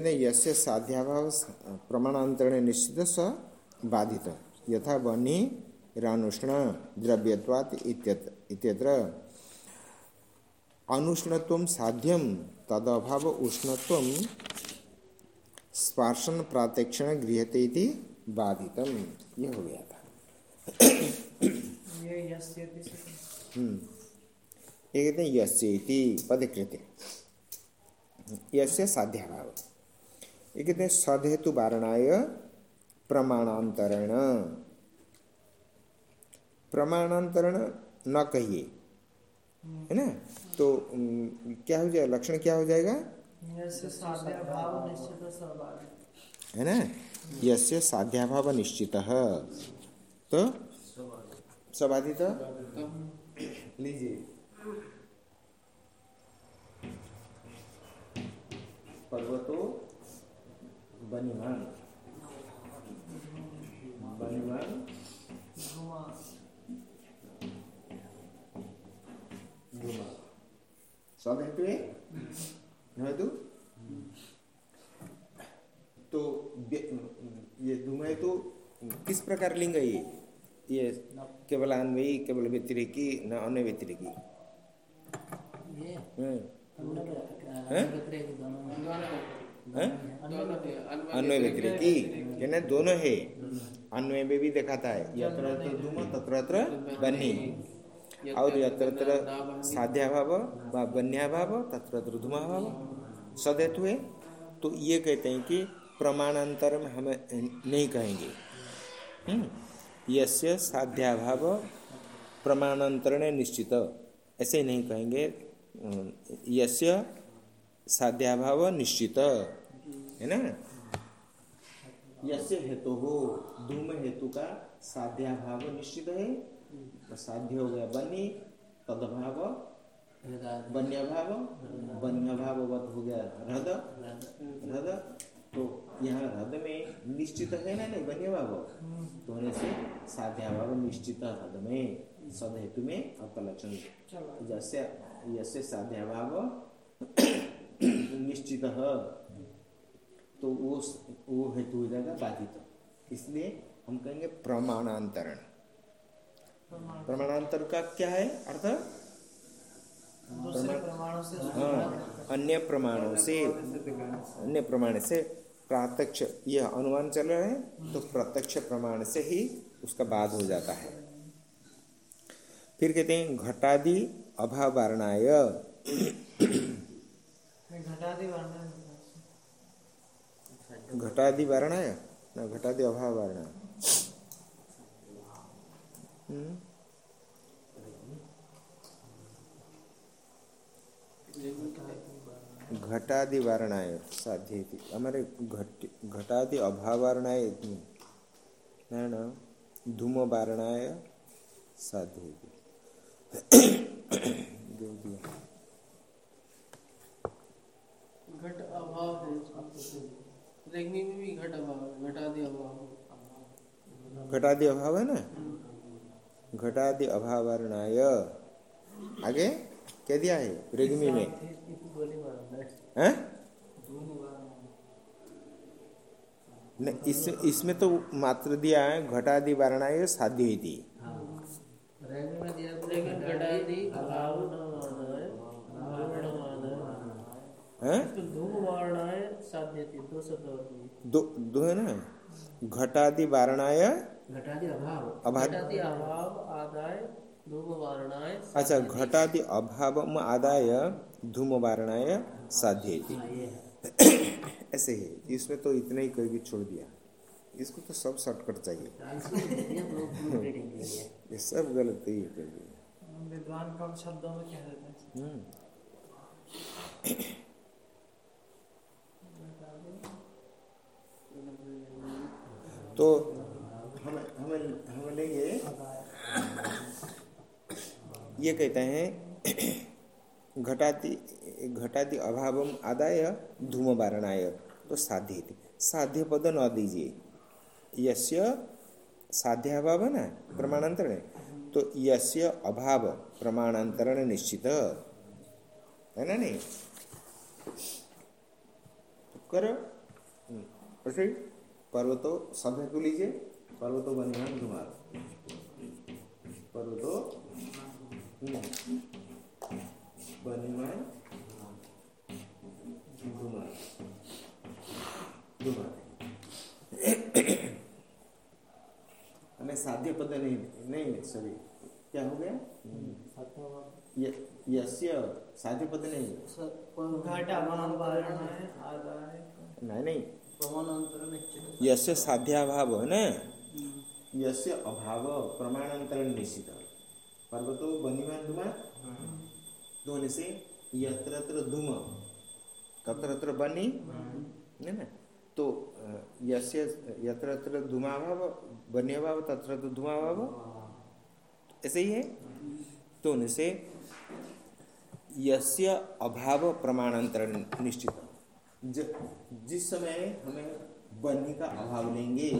हैं यस्य साध्याभाव प्रमाणांतरण निश्चित स बाधित। यथा बनी रानुष्ण द्रव्यवाद इत्यत्र अनुष्णत्व साध्यम तदभाव उष्णत्व स्पर्शन प्रात्यक्षण गृहते बाधितम यह हो गया था। हम्म। ये कहते हैं यस्येति पदकृत्य यस्य साध्याभाव। ये कहते हैं सदहेतु वारणाय प्रमाणांतरण। प्रमाणांतरण न कहिए है ना? तो क्या हो जाएगा लक्षण क्या हो जाएगा? है ना? यस्य साध्याभाव निश्चित। तो? सबाधित लीजिए। पर्वतो बनिमान बनिमान सब हेतु है हेतु तो ये धुमा तो किस प्रकार लिंग है ये ये केवल अन्वयी केवल व्यतिरिकी न अन्य व्यतिरिकी हम्म अन्वय व्यतिरिकी कहना दोनों है। अन्वय में भी दिखाता है। यत्र धूम तत्र बन्नी और यत्र साध्याभाव व बन्याभाव तत्र धूमाभाव सदैतु है। तो ये कहते हैं कि प्रमाणांतर में हमें नहीं कहेंगे। हम्म? यस्य साध्याभाव प्रमाणांतरण निश्चित। ऐसे नहीं कहेंगे। यस्य साध्याभाव निश्चित है ना? यस्य हेतु हो धूम हेतु का साध्याभाव निश्चित है। तो साध्य हो गया बनी तदभाव बन्यभाव बन्यभाववत हो गया हृद हृद तो यहाँ हृद में निश्चित है ना नहीं बन्य भाव तो होने से साध्याभाव निश्चित हृद में सद हेतु में आपका लक्षण जैसे यसे साध्याभाव निश्चित। तो वो वो हेतु हो जाएगा बाधित। इसलिए हम कहेंगे प्रमाणांतरण। प्रमाणांतर का क्या है? अर्थ? हाँ अन्य प्रमाणों से। अन्य प्रमाण से प्रत्यक्ष। यह अनुमान चल रहा है तो प्रत्यक्ष प्रमाण से ही उसका बाद हो जाता है। फिर कहते हैं घटादि घटादि वारणाय ना, घटादि अभाव वारणा हम्म। घटादि वारणाय साध्य हमारे घट घटादि अभाव वारणाय ना? धूम वारणाय साध्य घट अभाव है रेग्नि में भी घट अभाव है घटादि अभाव घटादि अभाव है ना? घटादि अभाव वर्णाय आगे? क्या दिया है रेग्मी में हैं इस इसमें तो मात्र दिया है घटादि वर्णाय साध्य थी दो दो है ना? घटादि वारणाय घटादि अभाव। घटादि अभाव आदाय धूम वारणाय अच्छा घटादि अभाव आदाय धूम वारणाय साध्य ऐसे है इसमें तो इतना ही करके छोड़ दिया। इसको तो सब शॉर्टकट चाहिए। ये सब गलत ही कर दिया विद्वान कम शब्दों में कह देते हैं हम्म। तो हम हम हम ये कहते हैं, घटाति घटाति अभाव आदाय धूम वारणाय तो साध्य साध्य पद न दीजिए। यस्य साध्याभाव है ना प्रमाणांतरण। तो यस्य अभाव प्रमाणांतरण निश्चित। है ना नहीं? करो। ऐसे पर्वतो सब हेतु लीजिए। पर्वतो बनिमान धुमार पर्वतो बनिमान धुमार धुमार हमें साध्य पद नहीं नहीं सभी क्या हो गया? य- यस्य साध्य पद नहीं नहीं। यस्य साध्याभाव है ना यस्य अभाव प्रमाणांतर निश्चित पर्वतो बनिमान धुमा? धोने से यत्र यत्र धूम। तत्र तत्र बनी है ना। तो यस्य यत्र यत्र धूमाभाव बन्यभाव तत्र तत्र धूमाभाव? ऐसे ही है? तो होने से यस्य अभाव प्रमाणांतर निश्चित जिस समय हमें बनी का अभाव लेंगे,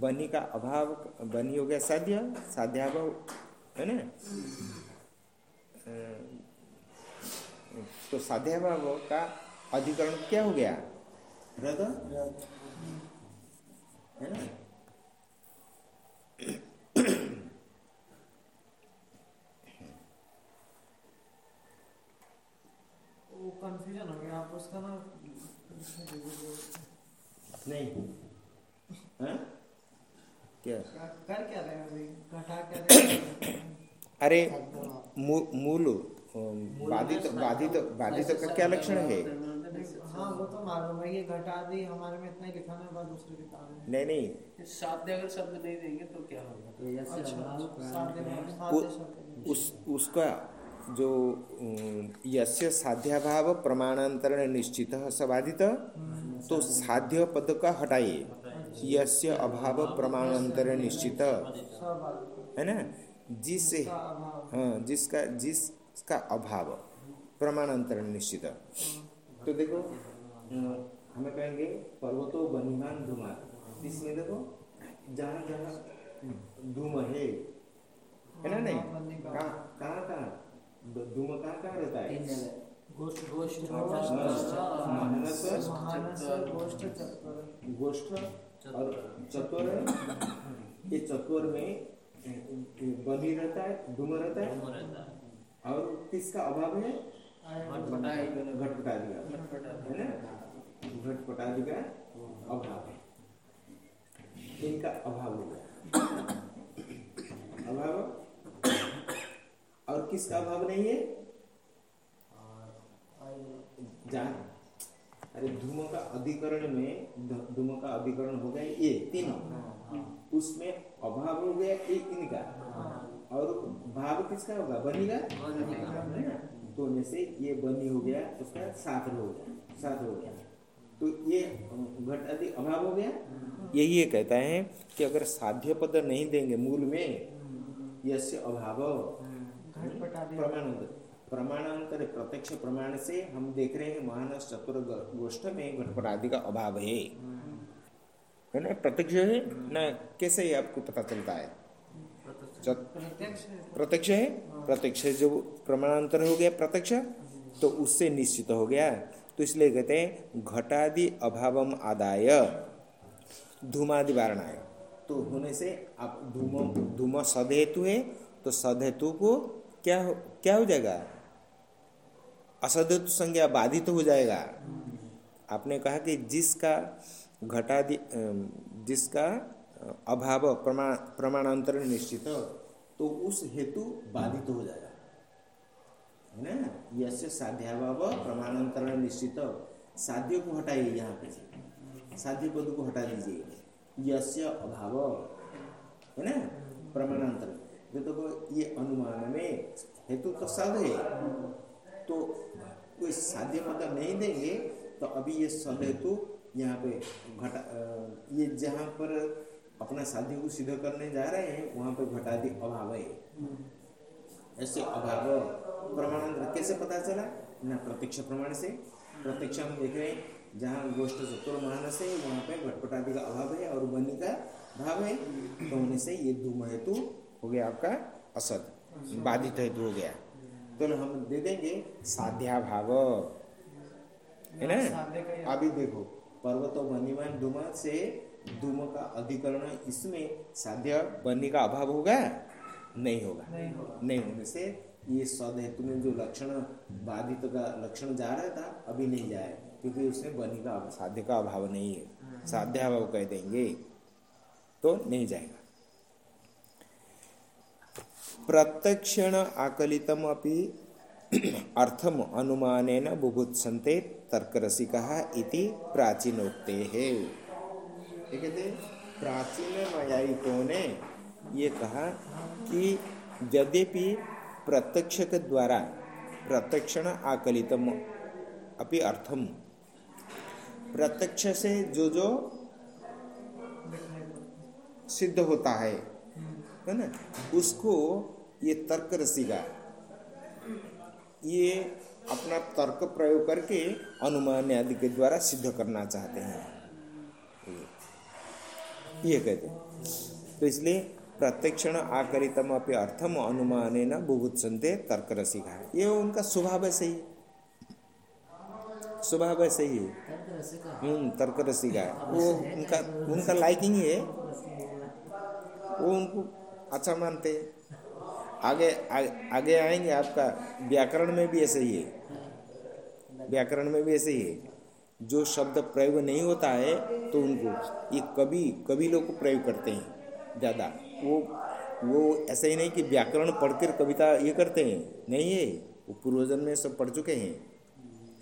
बनी का अभाव, बनी हो गया साध्य साध्याभाव है ना? तो साध्याभाव का अधिकरण क्या हो गया? रद है ना? कंफ्यूजन हो गया, आप उसका ना नहीं। हाँ? क्या? कर क्या रहे घटा क्या अरे मूल बाधित बाधित बाधित का क्या लक्षण है? हाँ वो तो मालूम है ये घटा दी हमारे में इतना ही लिखा है बाद दूसरी किताब में नहीं नहीं। साध्य अगर शब्द नहीं देंगे तो क्या होगा? अच्छा सात दिन सात उ- दिन शब्द उस उसका जो यस्य साध्याभाव प्रमाणांतरण निश्चित सबाधित तो साध्य पद का हटाइए यस्य अभाव प्रमाणांतरण निश्चित। है ना? अभाव हाँ जिसका जिसका अभाव प्रमाणांतरण निश्चित। तो देखो हमें कहेंगे पर्वतो बनिमान धुमार इसमें देखो, जहाँ जहाँ धूम है। है ना नहीं? कहाँ कहाँ? धूम कहाँ कहाँ रहता है गोष्ठ गोष्ठ गोष्ठ और चतुर ये चतुर में अ, बनी रहता है धूम रहता है और किसका अभाव है घटपटादि का है ना घटपटादि का अभाव है इनका अभाव हो गया अभाव और किसका अभाव नहीं है? जान। अरे धूम का अधिकरण में धूम का अधिकरण हो गया ये तीनों। उसमें अभाव हो गया एक इनका। और भाव किसका होगा? बनी का है ना? तो में से ये बनी हो गया उसका सात हो गया सात हो गया। तो ये घट आदि अभाव हो गया। यही ये कहता है कि अगर साध्य पद नहीं देंगे मूल में यस्य अभाव। प्रमाणांतर प्रमाणांतर प्रत्यक्ष प्रमाण से हम देख रहे हैं मानस चतुर गोष्ठ में घटपट आदि का अभाव है। है ना? प्रत्यक्ष है? ना कैसे ही आपको पता चलता है? प्रत्यक्ष है। प्रत्यक्ष है? प्रत्यक्ष जो प्रमाणांतर हो गया प्रत्यक्ष तो उससे निश्चित हो गया। तो इसलिए कहते हैं घटादि अभावम आदाय धूमादि वारणाय। तो होने से आप धूम धूम सदहेतु है तो सदहेतु को क्या हो क्या हो जाएगा? असदहेतु संज्ञा बाधित हो जाएगा। आपने कहा कि जिसका अम, जिसका अभाव प्रमाण प्रमाणांतर निश्चित तो उस हेतु बाधित हो जाएगा। है ना? यस्य साध्याभाव प्रमाणांतरण निश्चित साध्य को हटाइए यहाँ पे से। साध्य पद को हटा दीजिए। यस्य अभाव। है ना? प्रमाणांतर। जो तो ये अनुमान में हेतु तो सद है तो कोई साध्य पद नहीं देंगे तो अभी ये सद हेतु यहाँ पे घटा ये जहाँ पर अपना साध्य को सिद्ध करने जा रहे हैं, वहाँ पे घटादि अभाव है। ऐसे अभाव प्रमाण कैसे पता चला? ना प्रत्यक्ष प्रमाण से। प्रत्यक्ष हम देख रहे हैं, जहाँ गोष्ठ चतुर मानस है वहाँ पे घटपटादि का अभाव है और बनी का भाव है तो होने से ये धूम हेतु हो गया आपका असत बाधित हेतु हो गया। तो हम दे देंगे साध्या भाव है ना? ही अभी देखो पर्वतो बनीमान धूम से धूम का अधिकरण इसमें साध्य बनी का अभाव होगा? नहीं होगा। नहीं होगा। नहीं होने से ये सद हेतु में जो लक्षण बाधित का लक्षण जा रहा था अभी नहीं जाए क्योंकि उसमें बनी का साध्य का अभाव नहीं है। साध्य अभाव कह देंगे तो नहीं जाएगा। प्रत्यक्षण आकलितम अपि अर्थम अनुमानेन बुभुत्सन्ते तर्करसिकः इति प्राचीनोक्ते। प्राचीन न्यायिकों ने ये कहा कि यद्यपि प्रत्यक्ष के द्वारा प्रत्यक्षण आकलितम अपि अर्थम प्रत्यक्ष से जो जो सिद्ध होता है है ना? उसको ये तर्क रसीगा। ये अपना तर्क प्रयोग करके अनुमान आदि के द्वारा सिद्ध करना चाहते हैं। ये- कहते हैं। तो इसलिए प्रत्यक्षण आकरितम अपने अर्थम अनुमान न बुभुत्सन्ते तर्क रसिका ये उनका स्वभाव ऐसे ही। स्वभाव ऐसे ही। है हम्म तर्क रसिका वो उनका उनका लाइकिंग है। वो उनको अच्छा मानते हैं। आगे आगे, आगे आएँगे आपका व्याकरण में भी ऐसे ही है। व्याकरण में भी ऐसे ही है। जो शब्द प्रयोग नहीं होता है तो उनको ये कभी कभी लोग प्रयोग करते हैं ज़्यादा। वो वो ऐसा ही नहीं कि व्याकरण पढ़कर कविता ये करते हैं। नहीं है वो पूर्वजन में सब पढ़ चुके हैं।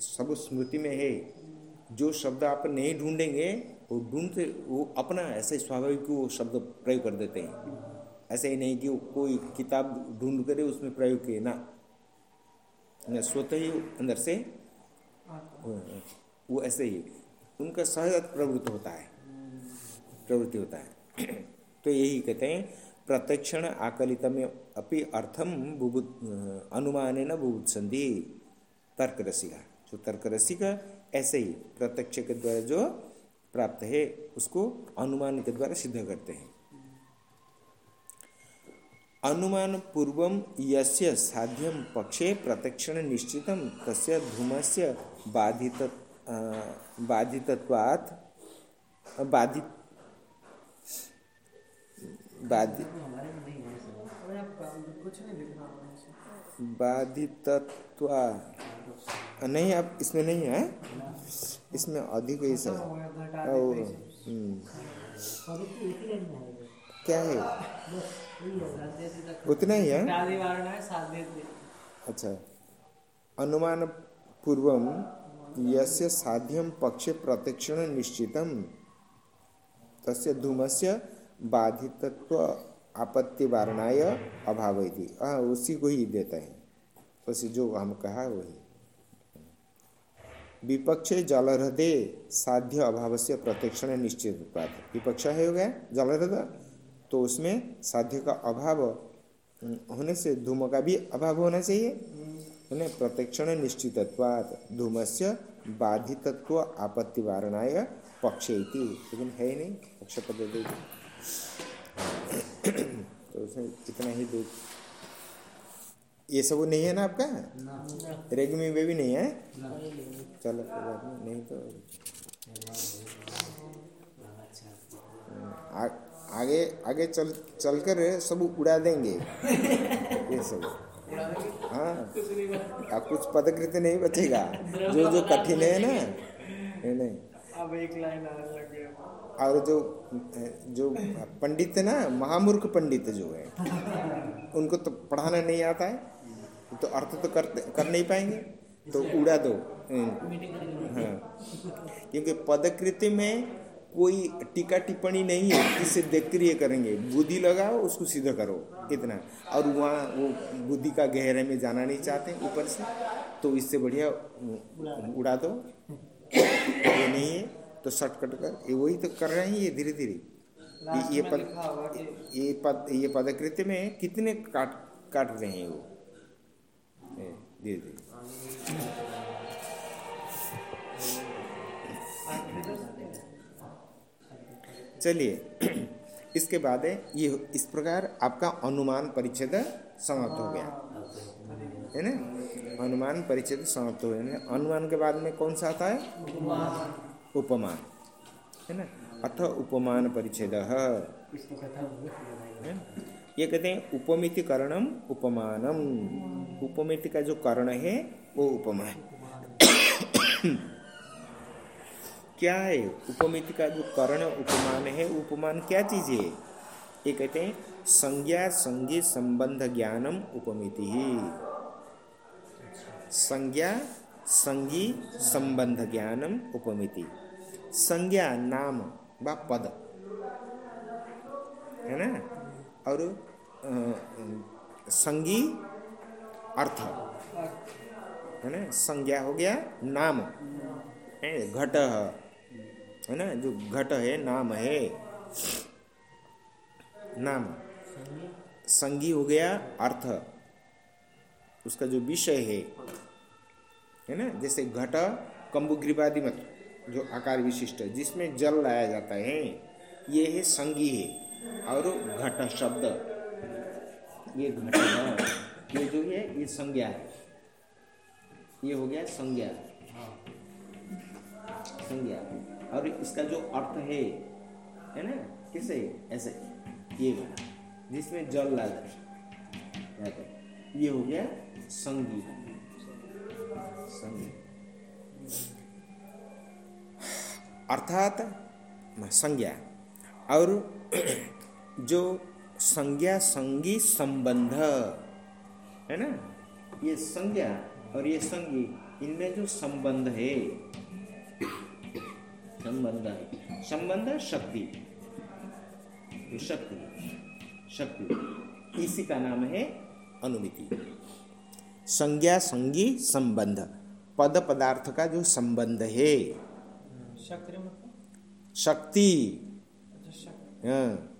सब स्मृति में है। जो शब्द आप नहीं ढूंढेंगे वो ढूंढते वो अपना ऐसे स्वाभाविक वो शब्द प्रयोग कर देते हैं। ऐसे ही नहीं कि कोई किताब ढूंढ करे, उसमें प्रयोग किए, ना। स्वतः ही अंदर से वो ऐसे ही, उनका सहज प्रवृत्त होता है। प्रवृत्ति होता है। तो यही कहते हैं, प्रत्यक्षण आकलित में अपि अर्थम बुबुत अनुमान न बुबुत्संधि तर्क रसिका जो तर्क रसिका ऐसे ही प्रत्यक्ष के द्वारा जो प्राप्त है, उसको अनुमान के द्वारा सिद्ध करते हैं। अनुमान पूर्वम यस्य साध्यम पक्षे प्रत्यक्षण धूमस्य बाधित अ, बाधितत्वात् बाधित बाधित आप कुछ नहीं आप इसमें नहीं है। इसमें अधिक ही घटा और। हम्म, क्या है? उतना ही है? है। अच्छा। अनुमान पूर्वम यस्य साध्यम पक्षे प्रत्यक्षण निश्चितम तस्य धूमस्य बाधितत्व आपत्ति वारणाय अभाव थी हाँ उसी को ही देता है। उसी जो हम कहा वही। विपक्षे जलहृदय साध्य अभाव से प्रत्यक्षण निश्चित विपक्ष है हो गया जलहृदय? तो उसमें साध्य का अभाव होने से धूम का भी अभाव होना चाहिए। है ना प्रत्यक्षण निश्चितत्वात् धूमस्य बाधितत्व आपत्ति वारणाय पक्ष लेकिन है ही नहीं पक्ष पद्धति। तो उसमें इतना ही दो। ये सब नहीं है ना आपका? रेगमी में भी नहीं है? चलो कोई बात नहीं नहीं तो। आ, आगे आगे चल चलकर सब उड़ा देंगे। ये सब। हाँ। अब कुछ पदकृत नहीं बचेगा। जो जो कठिन है ना नहीं नहीं। अब एक लाइन आने और जो जो पंडित है ना महामूर्ख पंडित जो है उनको तो पढ़ाना नहीं आता है। तो अर्थ तो कर कर नहीं पाएँगे। तो उड़ा दो। हाँ। क्योंकि पदकृति में कोई टीका टिप्पणी नहीं है जिससे देखकर ये करेंगे। बुद्धि लगाओ उसको सीधा करो इतना। और वहाँ वो बुद्धि का गहरे में जाना नहीं चाहते ऊपर से। तो इससे बढ़िया उड़ा दो। ये नहीं है तो शॉर्टकट कर। ये वही तो कर रहे हैं ये धीरे धीरे ये पद ये पद ये पदकृत्य में कितने काट काट रहे हैं वो? धीरे धीरे चलिए, इसके बाद ये इस प्रकार आपका अनुमान परिच्छेद समाप्त हो गया। है ना? अनुमान परिच्छेद समाप्त हो जाने अनुमान के बाद में कौन सा आता है? उपमान। है ना? अथ उपमान परिच्छेद। ये कहते हैं, उपमिति करणम उपमानम। उपमिति का जो करण है, वो उपमा है। क्या है? उपमिति का जो करण उपमान है, उपमान क्या चीज़ है? ये कहते हैं, संज्ञा संगी संबंध ज्ञानम उपमिति। ही संज्ञा संगी संबंध ज्ञानम उपमिति। संज्ञा नाम व पद। है ना? और संगी अर्थ। है ना? संज्ञा हो गया नाम। घट। है ना? जो घट है, नाम है। नाम। संगी हो गया अर्थ। उसका जो विषय है है ना? जैसे घट कम्बुग्रीवादि मत, जो आकार विशिष्ट, जिसमें जल लाया जाता है, ये है संगी है। और घट शब्द, ये घट ये जो है, ये संज्ञा है। ये हो गया संज्ञा। संज्ञा। और इसका जो अर्थ है है ना? किसे? ऐसे। ये जिसमें जल ला ये हो गया संगी। संगी। अर्थात संज्ञा। और जो संज्ञा, संगी संबंध, है ना? ये संज्ञा और ये संगी, इनमें जो संबंध है संबंध संबंध शक्ति। शक्ति। शक्ति। इसी का नाम है अनुमिति। संज्ञा संगी संबंध। पद पदार्थ का जो संबंध है। शक्ति अच्छा, हाँ।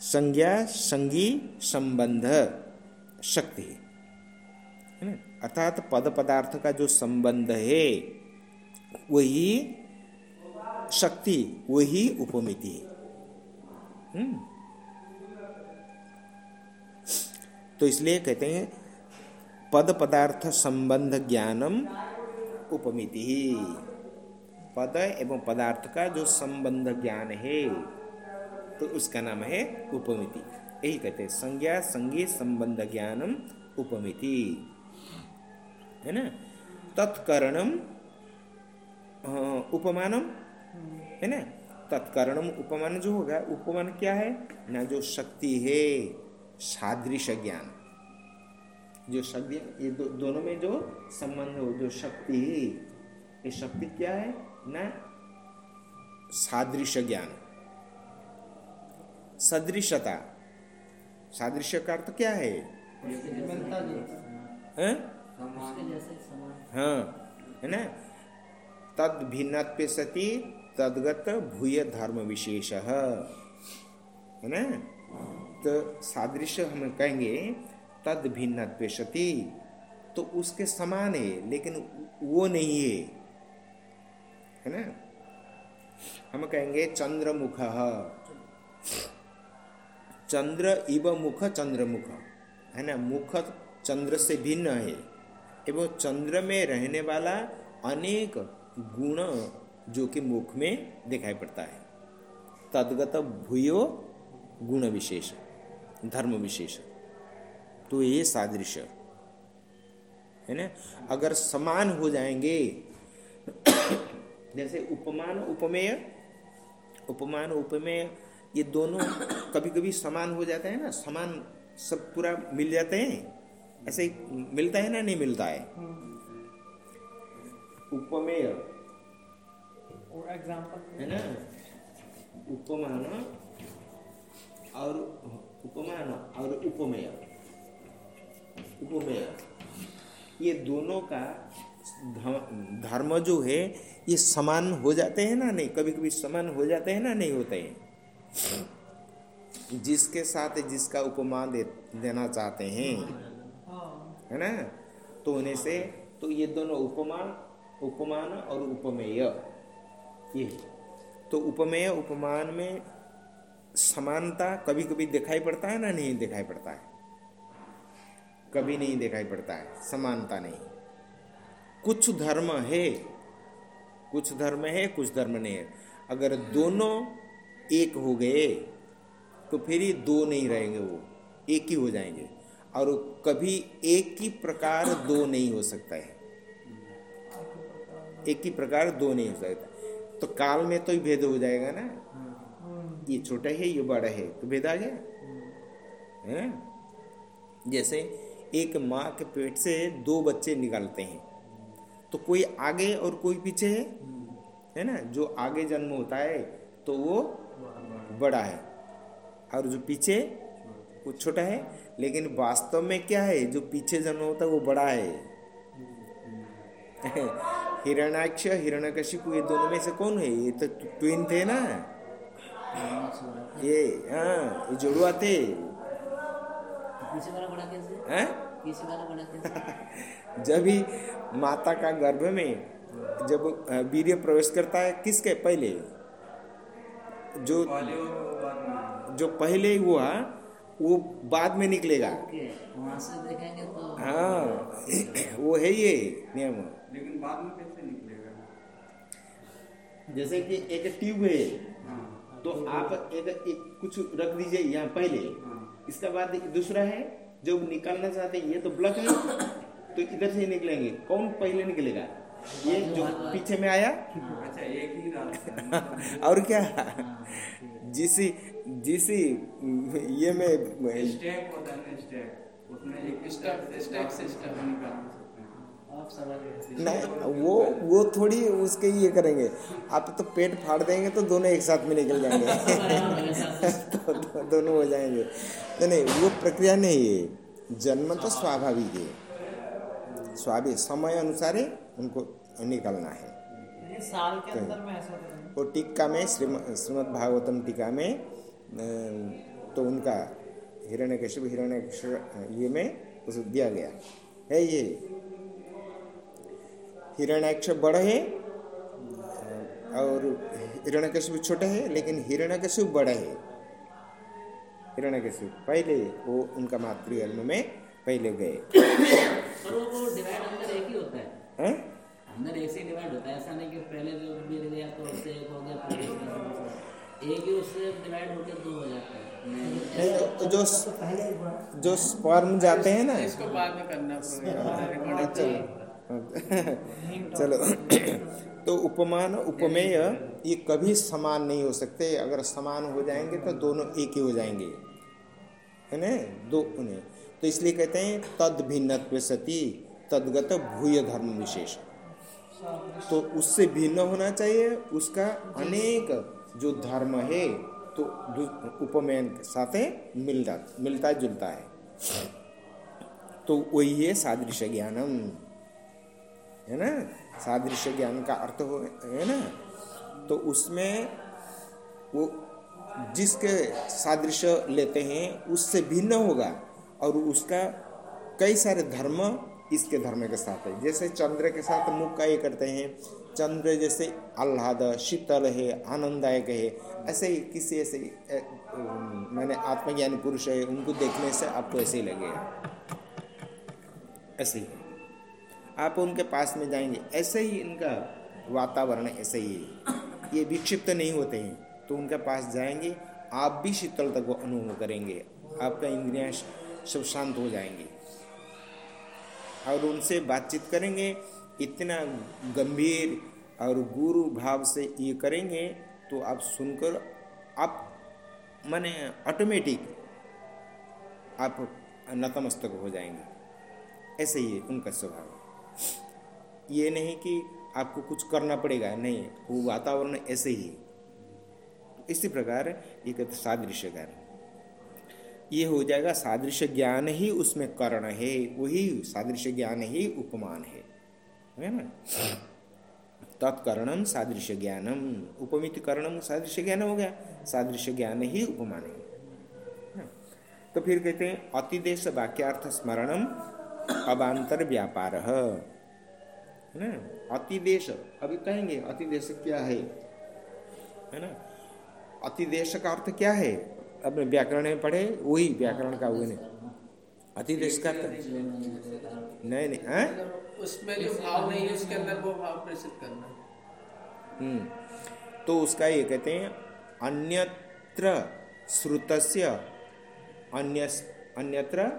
संज्ञा संगी संबंध। शक्ति है। अर्थात पद पदार्थ का जो संबंध है वही शक्ति वही उपमिति। हम्म। तो इसलिए कहते हैं, पद पदार्थ संबंध ज्ञानम उपमिति। पद एवं पदार्थ का जो संबंध ज्ञान है तो उसका नाम है उपमिति। यही कहते हैं, संज्ञा संगी संबंध ज्ञानम उपमिति। है ना? तत्करणम उपमानम है ना? तत्करणम उपमान जो होगा उपमान क्या है? ना जो शक्ति है सादृश ज्ञान। जो शक्ति ये दो, दोनों में जो संबंध हो जो शक्ति है ये शक्ति क्या है? न सादृश ज्ञान। सदृशता। सादृश्य का अर्थ क्या है? हाँ? है ना? तद भिन्न पे सती तदगत भूय धर्म विशेष। है ना? तो सादृश्य हम कहेंगे, तद भिन्न सती तो उसके समान है, लेकिन वो नहीं है। है ना? हम कहेंगे चंद्रमुख। चंद्र इव मुख चंद्रमुख। है ना? मुख चंद्र से भिन्न है। एवं चंद्र में रहने वाला अनेक गुण जो कि मुख में दिखाई पड़ता है। तदगत भूयो गुण विशेष, धर्म विशेष। तो ये सादृश्य। है ना? अगर समान हो जाएँगे, जैसे उपमान, उपमेय उपमान, उपमेय, ये दोनों कभी कभी समान हो जाते हैं ना? समान सब पूरा मिल जाते हैं? ऐसे मिलता है ना? नहीं मिलता है। उपमेय। है ना? उपमान और उपमान और उपमेय। उपमेय। ये दोनों का धर्म जो है ये समान हो जाते हैं ना? नहीं कभी कभी समान हो जाते हैं ना? नहीं होते हैं। जिसके साथ जिसका उपमान दे, देना चाहते हैं है। ना? तो होने से तो ये दोनों उपमान उपमान और उपमेय। ये तो उपमेय, उपमान में समानता कभी कभी दिखाई पड़ता है ना? नहीं दिखाई पड़ता है। कभी नहीं दिखाई पड़ता है। समानता नहीं। कुछ धर्म है। कुछ धर्म है, कुछ धर्म नहीं है। अगर दोनों एक हो गए तो फिर ये दो नहीं रहेंगे वो। एक ही हो जाएँगे। और कभी एक ही प्रकार दो नहीं हो सकता है। एक ही प्रकार दो नहीं हो सकता। तो काल में तो ही भेद हो जाएगा ना। ये छोटा है ये बड़ा है तो भेद आ गया। है जैसे एक माँ के पेट से दो बच्चे निकालते हैं तो कोई आगे और कोई पीछे है? है ना? जो आगे जन्म होता है तो वो बड़ा है और जो पीछे वो छोटा है। लेकिन वास्तव में क्या है? जो पीछे जन्म होता है वो बड़ा है हिरणाक्ष हिरण्यकशिपु ये दोनों में से कौन है? ये तो ट्विन थे ना। ये हाँ ये जुड़वा थे। हैं? जब ही माता का गर्भ में जब वीर्य प्रवेश करता है किसके पहले? जो जो पहले हुआ वो बाद में निकलेगा। ओके वहाँ से देखेंगे तो हाँ वो है ये नियम। लेकिन बाद में जैसे कि एक ट्यूब है हाँ तो आप एक, एक कुछ रख दीजिए यहाँ पहले। हाँ। इसका बाद दूसरा है जो निकालना चाहते हैं ये तो ब्लॉक है तो इधर से निकलेंगे। कौन पहले निकलेगा? ये जो पीछे में आया? अच्छा एक ही रास्ता और क्या? हाँ, जिस जिस ये में स्टेप होता है ना स्टेप। उसमें एक स्टेप- स्टेप से स्टेप। निकाल सकते हैं आप समझ गए नहीं वो वो थोड़ी उसके ये करेंगे। आप तो पेट फाड़ देंगे तो दोनों एक साथ में निकल जाएँगे। तो, तो दोनों हो जाएँगे। नहीं नहीं वो प्रक्रिया नहीं है। जन्म तो स्वाभाविक है। स्वाभाविक समय अनुसार ही उनको निकलना है। साल के अंदर में ऐसा तो वो टीका में श्रीम श्रीमद् भागवतम टीका में तो उनका हिरण्यकशिप हिरण्य ये में उसे दिया गया। है ये। हिरण्याक्ष बड़ा है और हिरण्यकशिप छोटा है लेकिन हिरण्यकशिप बड़ा है। हिरण्यकशिप पहले वो उनका मातृगर्भ में पहले गए। वो वो डिवाइड अंदर एक ही होता है। हैं? अंदर एक से डिवाइड होता है ऐसा नहीं कि पहले जो मिल गया तो उससे एक हो गया एक हो गया। एक ही उससे डिवाइड होकर दो हो जाता है। नहीं तो- तो जो जो स्पर्म जाते हैं ना इसको बाद में करना प्रोग्राम हाँ, चलो। तो उपमान उपमेय ये कभी समान नहीं हो सकते। अगर समान हो जाएँगे तो दोनों एक ही हो जाएँगे। है ना? दो उन्हें। तो इसलिए कहते हैं तद भिन्न सती तदगत भूय धर्म विशेष। तो उससे भिन्न होना चाहिए। उसका अनेक जो धर्म है तो दु- उपमेय के साथ मिलता मिलता जुलता है। तो वही है सादृश्य ज्ञानम। है ना? सादृश्य ज्ञान का अर्थ हो है ना? तो उसमें वो जिसके सादृश्य लेते हैं, उससे भिन्न होगा और उसका कई सारे धर्म इसके धर्म के साथ है। जैसे चंद्र के साथ मुख का ये करते हैं। चंद्र जैसे आह्लाद, शीतल है, आनंददायक है। ऐसे ही किसी ऐसे मैंने आत्मज्ञानी पुरुष है, उनको देखने से आपको ऐसे ही लगेगा। ऐसे ही। आप उनके पास में जाएँगे। ऐसे ही इनका वातावरण ऐसे ही। है ये विक्षिप्त नहीं होते हैं तो उनके पास जाएँगे, आप भी शीतलता को अनुभव करेंगे। आपका इंद्रियाँ सब शांत हो जाएँगे। और उनसे बातचीत करेंगे, इतना गंभीर और गुरु भाव से ये करेंगे तो आप सुनकर आप, माने ऑटोमेटिक आप नतमस्तक हो जाएँगे। ऐसे ही उनका स्वभाव। ये नहीं कि आपको कुछ करना पड़ेगा, नहीं, वो वातावरण ऐसे ही। है इसी प्रकार ये कहते सादृश्य ज्ञान। ये हो जाएगा सादृश्य ज्ञान ही उसमें करण है, वही सादृश्य ज्ञान ही उपमान है। है ना? तत्कर्णम सादृश्य ज्ञानम, उपमित करणम सादृश्य ज्ञान हो गया सादृश्य ज्ञान ही उपमान है। तो फिर कहते हैं, अतिदेश वाक्यार्थ स्मरणम अबांतर व्यापार है ना? अतिदेश। अभी कहेंगे अतिदेश क्या है? है ना? अतिदेश का अर्थ क्या है? अपने व्याकरण में पढ़े वही व्याकरण का वही नहीं। अतिदेश का नहीं नहीं हैं? मतलब उसमें जो भाव नहीं है उसके अंदर वो भाव प्रेषित करना। हम्म, तो उसका ये कहते हैं अन्यत्र श्रुतस्य अन्य अन्यत्र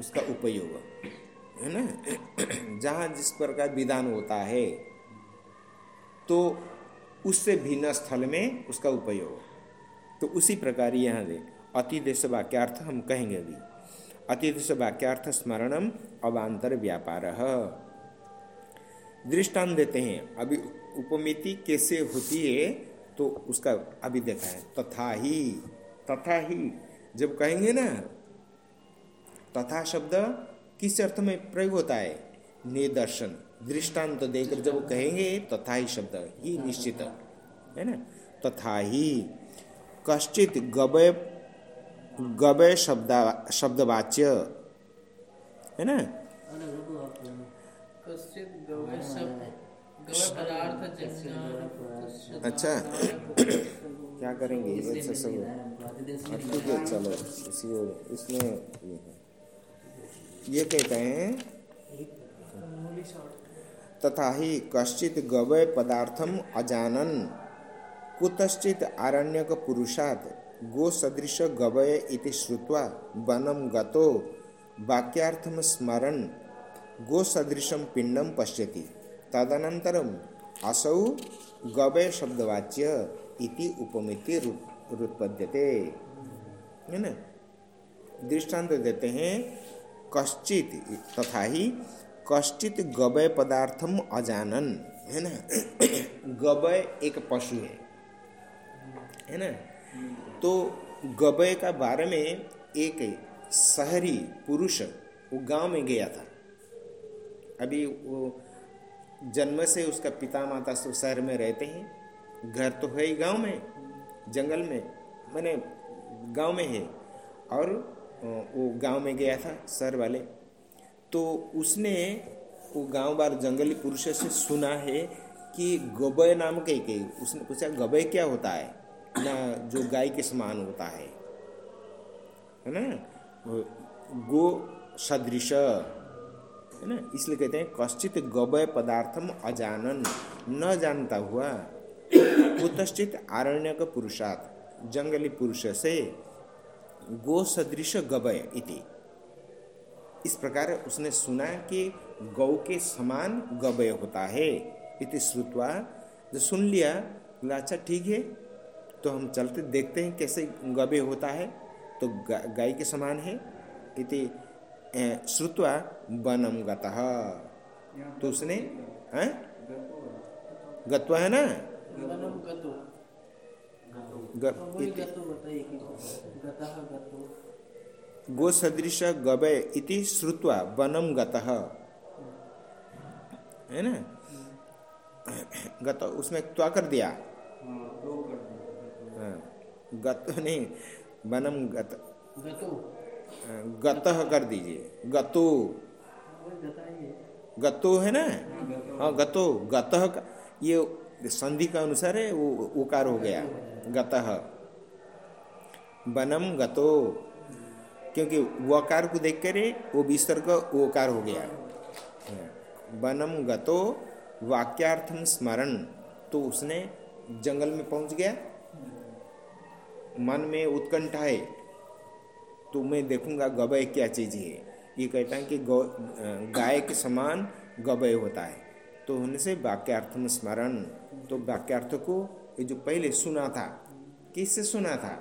उसका उपयोग। है ना? जहाँ जिस प्रकार विधान होता है तो उससे भिन्न स्थल में उसका उपयोग। तो उसी प्रकार यहाँ दे अतिदेश वाक्यार्थ हम कहेंगे अभी। अतिदेश वाक्यार्थ स्मरणम अवान्तर व्यापार। दृष्टांत देते हैं, अभी उपमिति कैसे होती है तो उसका अभी देखा है, तथा ही तथा ही, जब कहेंगे ना, तथा शब्द किस अर्थ में प्रयोग होता है? निदर्शन। दृष्टांत तो देकर जब कहेंगे तथा ही शब्द ही निश्चित है ना? तथा ही। कश्चित गवय गवय शब्दा शब्दवाच्य है ना? अच्छा। क्या करेंगे? है चलो। इसी इसमें ये कहते हैं, तथा ही कश्चित गवय पदार्थम अजानन। कुतश्चित आरण्यक पुरुषात् गो सदृश गवय इति श्रुत्वा वनम गतो वाक्यार्थम स्मरन् गो सदृशम पिंडम पश्यति। तदनन्तरम असौ गवय शब्दवाच्य इति उपमिति रुत्पद्यते। है ना? दृष्टांत देते हैं कश्चित, तथा ही कश्चित गवय पदार्थम अजानन। है ना? गवय एक पशु है। है ना? तो गवय का बारे में एक शहरी पुरुष वो गाँव में गया था। अभी वो जन्म से उसका पिता माता सब शहर में रहते हैं। घर तो है ही गाँव में, जंगल में, मैंने गाँव में है। और वो गाँव में गया था, शहर वाले। तो उसने वो गाँव बार जंगली पुरुष से सुना है कि गबय नाम के के उसने पूछा, गबय क्या होता है? ना, जो गाय के समान होता है। है ना? गो सदृश। है ना? इसलिए कहते हैं, कश्चित गवय पदार्थम अजानन, न जानता हुआ, कुतश्चित आरण्य का पुरुषार्थ जंगली पुरुष से गो सदृश गवय इति। इस प्रकार उसने सुना कि गौ के समान गवय होता है इति श्रुत्वा जो सुन लिया, बोला अच्छा ठीक है तो हम चलते देखते हैं कैसे गवय होता है। तो गाय के समान है इति श्रुत्वा वनम गतः। तो उसने, हैं? गत्वा है ना? ग- सदृश गवय इति। श्रुत्वा वनम गतः। है ना? गत उसमें त्वा कर दिया। हाँ हाँ, गत नहीं वनम गत। गतो। गतः कर दीजिए। गतो। गता ही है। है ना? हाँ गतो। गतः। ये संधि का अनुसार है वो उकार हो गया। गतः। वनम गतो। क्योंकि वकार को देख कर वो विसर्ग ओकार हो गया। वनम गतो वाक्यार्थम स्मरण तो उसने जंगल में पहुँच गया। मन में उत्कंठा है। तो मैं देखूँगा गवय क्या चीज़ है। ये कहता है कि गाय के समान गवय होता है। तो होने से वाक्यार्थ में स्मरण तो वाक्यार्थ को ये जो पहले सुना था, किससे सुना था?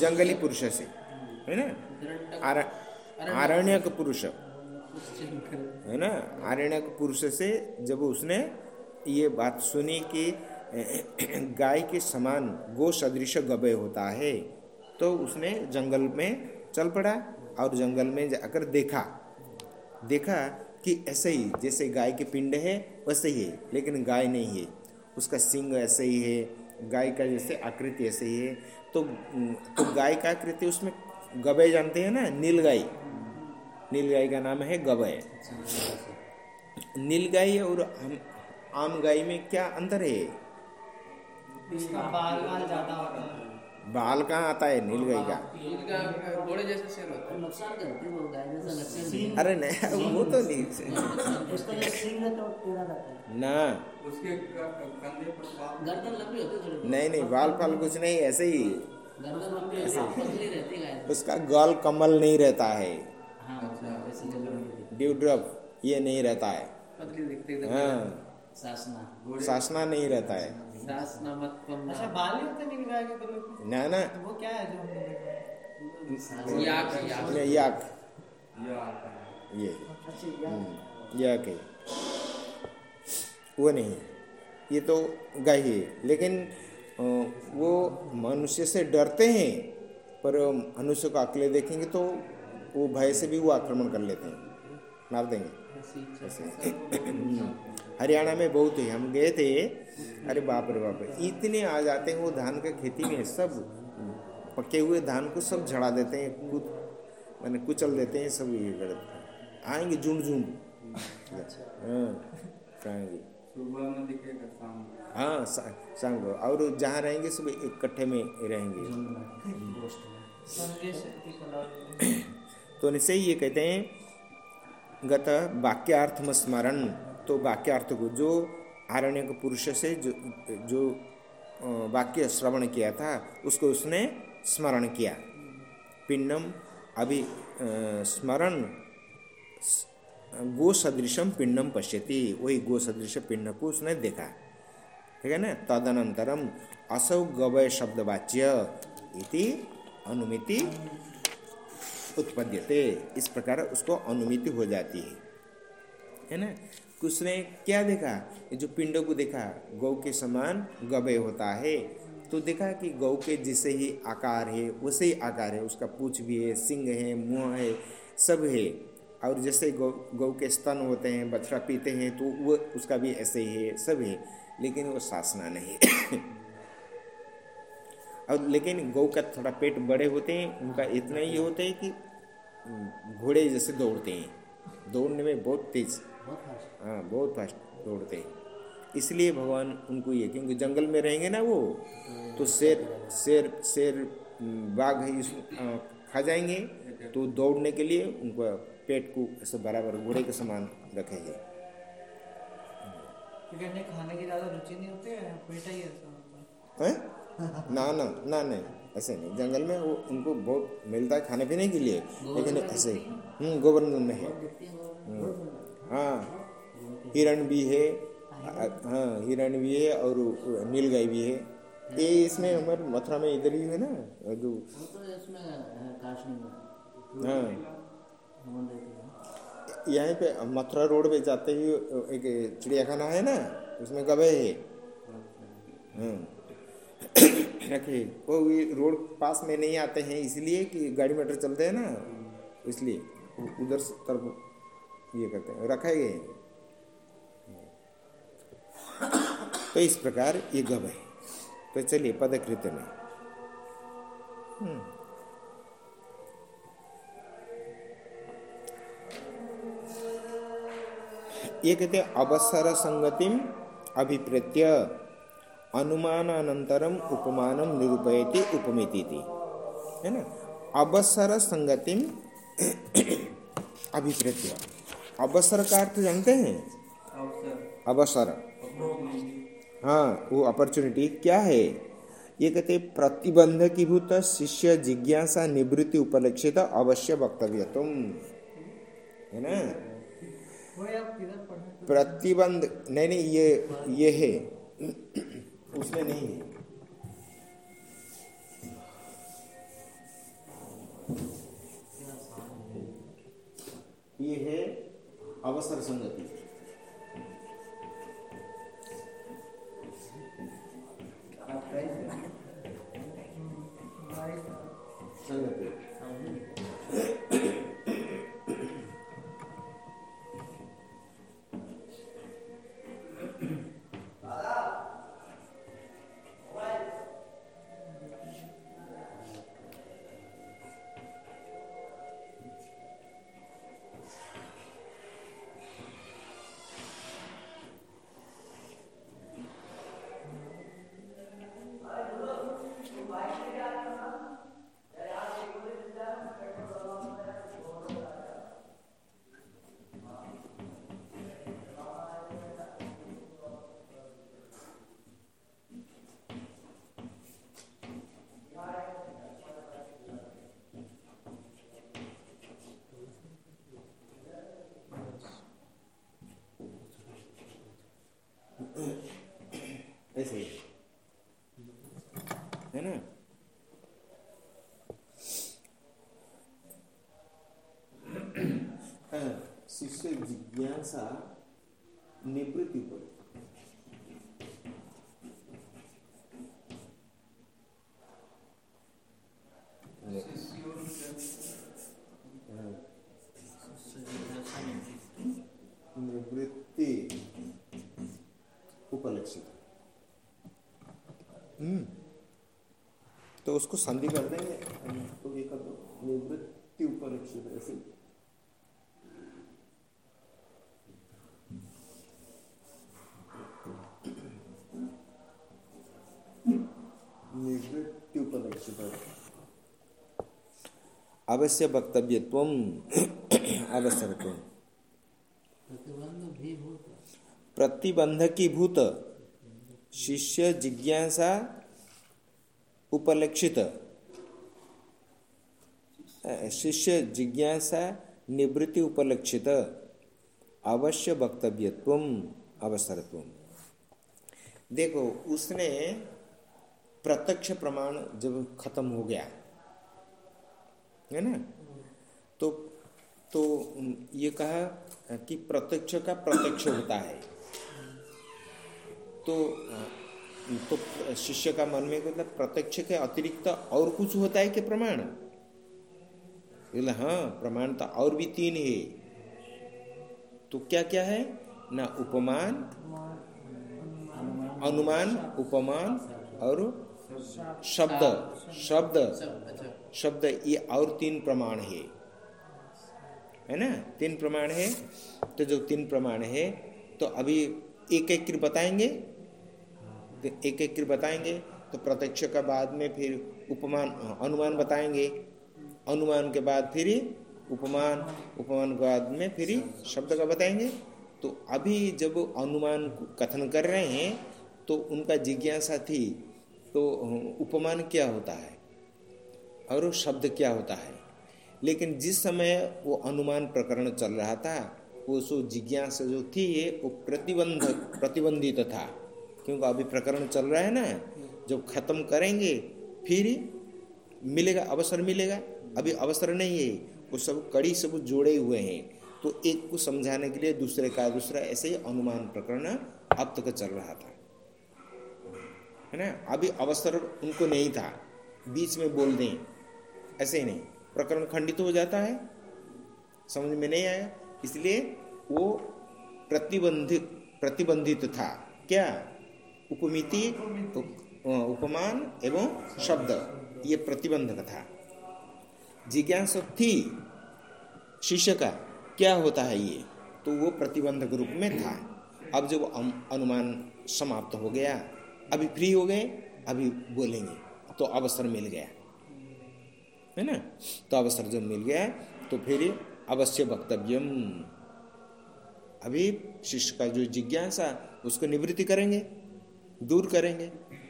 जंगली पुरुष से, है ना? आरण्यक पुरुष। है ना? आरण्यक पुरुष से जब उसने ये बात सुनी कि, गाय के समान गो सदृश गबे होता है तो उसने जंगल में चल पड़ा और जंगल में जाकर देखा। देखा कि ऐसे ही, जैसे गाय के पिंड है, वैसे ही है, लेकिन गाय नहीं है। उसका सिंग ऐसे ही है, गाय का जैसे आकृति ऐसे ही है। तो तो गाय का आकृति उसमें गवय जानते हैं ना? नीलगाय। नीलगाय का नाम है गबय नील गाय और हम, आम गाय में क्या अंतर है। बाल कहाँ आता है? नीलगाय का। गाय जैसा लक्षण अरे नहीं वो तो नहीं उसका जो सिंग है तो है। ना। उसके क- कंधे पर बाल। गर्दन लंबी होती है थोड़ी नहीं नहीं बाल फाल कुछ नहीं ऐसे ही। उसका गल कमल नहीं रहता है। हाँ ड्यूड्रफ ये नहीं रहता है। पतली दिखती है। हाँ। सासना। सासना नहीं रहता है। दास नामक पम अच्छा बाल नहीं होते नील गाय के ना ना। तो वो क्या है जो याक याक। ये याक। है ये। अच्छा हम्म, याक है। वो नहीं ये तो गाय है। लेकिन वो मनुष्य से डरते हैं पर मनुष्य को अकेले देखेंगे तो वो भय से भी वो आक्रमण कर लेते हैं। मार देंगे। हरियाणा में बहुत है। हम गए थे अरे बाप रे बाप रे इतने आ जाते हैं वो धान के खेती में सब पके हुए धान को सब झड़ा देते हैं कुछ मैंने कुचल देते हैं सब ये कर देते आएँगे झुंड झुंड। हाँ शाम हाँ? सा- शाम को। और जहाँ रहेंगे सब इकट्ठे में रहेंगे। तो निश्चय ये कहते हैं गत वाक्यार्थम स्मरण तो वाक्यार्थ को जो आरण्य पुरुष से जो जो वाक्य श्रवण किया था, उसको उसने स्मरण किया। पिंडम अभी स्मरण गो सदृशम पिंडम पश्यति। वही गो सदृश पिंड को उसने देखा। ठीक है ना? तदनंतरम असौ गवय शब्दवाच्य इति अनुमिति उत्पद्यते। इस प्रकार उसको अनुमिति हो जाती है। है ना? उसने क्या देखा? जो पिंडों को देखा, गौ के समान गवय होता है। तो देखा कि गौ के जैसे ही आकार है, वैसे ही आकार है। उसका पूछ भी है, सिंह है, मुँह है, सब है। और जैसे गौ गौ के स्तन होते हैं, बछड़ा पीते हैं तो वो, उसका भी ऐसे ही है, सब है। लेकिन वो सासना नहीं और लेकिन गौ का थोड़ा पेट बड़े होते हैं, उनका इतना ही होता है कि, घोड़े जैसे दौड़ते हैं। दौड़ने में बहुत तेज हाँ। बहुत फास्ट दौड़ते हैं। इसलिए भगवान उनको ये क्योंकि जंगल में रहेंगे ना वो तो शेर शेर शेर हम्म, बाघ इस खा जाएँगे तो दौड़ने के लिए उनको पेट को ऐसे बराबर घोड़े के समान रखेंगे। खाने की ज़्यादा रुचि नहीं होती है ही ऐसा होता है। ना ना ना नहीं ऐसे नहीं। जंगल में वो उनको बहुत मिलता है खाने पीने के लिए लेकिन ऐसे ही। हम्म, गोवर्धन में है हम्म, हाँ। हिरण भी है हाँ हिरण भी है और नीलगाय भी है ये इसमें हमारे मथुरा में इधर ही है ना? जो है, यहाँ पे मथुरा रोड पे जाते ही एक चिड़ियाखाना है ना? उसमें गवे है। हाँ। रखे। वो रोड पास में नहीं आते हैं इसलिए कि गाड़ी मोटर चलते हैं ना? इसलिए उधर तरफ़ ये करते हैं, रखे गए हैं। तो इस प्रकार ये गव है। तो चलिए पदकृत्य में। ये कहते अवसर संगतिम अभिप्रेत्य अनुमानानंतरम उपमानम निरूपयति उपमिति है ना? अवसर संगतिम अभिप्रेत्य। अवसर का अर्थ जानते हैं? अवसर। हाँ वो अपॉर्चुनिटी क्या है? ये कहते हैं, प्रतिबंधकीभूत शिष्य जिज्ञासा निवृत्ति उपलक्षित अवश्य वक्तव्य तुम है ना? प्रतिबंध नहीं नहीं ये ये है। उसमें नहीं है। ये है अवसर संगति संगति शिष्य जिज्ञासा पर निवृत्ति उपलक्षित तो उसको संधि कर देंगे तो ये कर दो निवृत्ति उपलक्षित ऐसे निवृत्ति उपलक्षित अवश्य वक्तव्यत्व अवसरत्व। प्रतिबंध की भूत शिष्य जिज्ञासा उपलक्षित। शिष्य जिज्ञासा निवृत्ति उपलक्षित। अवश्य वक्तव्यत्व, अवसरत्व। देखो, उसने प्रत्यक्ष प्रमाण जब खत्म हो गया है ना? तो तो ये कहा कि प्रत्यक्ष का प्रत्यक्ष होता है। तो तो शिष्य का मन में मतलब प्रत्यक्ष के अतिरिक्त और कुछ होता है कि प्रमाण? हाँ प्रमाण तो और भी तीन है। तो क्या क्या है? ना उपमान, अनुमान, उपमान और शब्द। शब्द। अच्छा। शब्द ये और तीन प्रमाण है। है ना? तीन प्रमाण है। तो जो तीन प्रमाण है तो अभी एक एक कर बताएँगे। तो एक एक कर बताएँगे। तो प्रत्यक्ष का बाद में फिर उपमान, अनुमान बताएँगे। अनुमान के बाद फिर उपमान उपमान के बाद में फिर शब्द का बताएँगे। तो अभी जब अनुमान कथन कर रहे हैं तो उनका जिज्ञासा थी तो उपमान क्या होता है? और वो शब्द क्या होता है? लेकिन जिस समय वो अनुमान प्रकरण चल रहा था, वो सो जिज्ञासा जो थी वो प्रतिबंध, प्रतिबंधित था। क्योंकि अभी प्रकरण चल रहा है ना, जब खत्म करेंगे, फिर मिलेगा, अवसर मिलेगा। अभी अवसर नहीं है, वो सब कड़ी सब जोड़े हुए हैं। तो एक को समझाने के लिए दूसरे का दूसरा ऐसे ही अनुमान प्रकरण अब तक चल रहा था। है ना? अभी अवसर उनको नहीं था। बीच में बोल दें। ऐसे ही नहीं। प्रकरण खंडित हो जाता है, समझ में नहीं आया। इसलिए वो प्रतिबंधित प्रतिबंधित था। क्या? उपमिति उपमान एवं शब्द। ये प्रतिबंधक था। जिज्ञासा थी, शिष्य का क्या होता है ये? तो वो प्रतिबंधक रूप में था। अब जब अनुमान समाप्त हो गया, अभी फ्री हो गए, अभी बोलेंगे तो अवसर मिल गया। है ना तो अवसर जब मिल गया तो फिर अवश्य वक्तव्यम। अभी शिष्य का जो जिज्ञासा, उसको निवृत्ति करेंगे, दूर करेंगे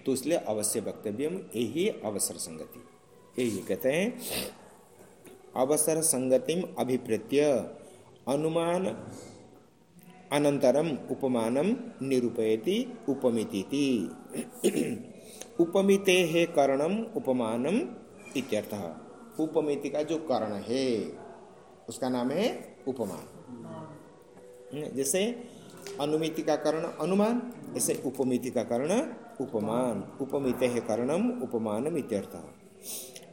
तो इसलिए अवश्य वक्तव्यम, यही अवसर संगति। यही कहते हैं, अवसर संगतिम अभिप्रेत्य, अनुमान, अनंतरम उपमानम निरूपयति उपमिति उपमिते है करणम, उपमानम इत्यर्थः। उपमिति का जो करण है उसका नाम है उपमान। जैसे अनुमिति का करण अनुमान ऐसे उपमिति का करण उपमान। उपमित है करणम उपमानम इत्यर्थः।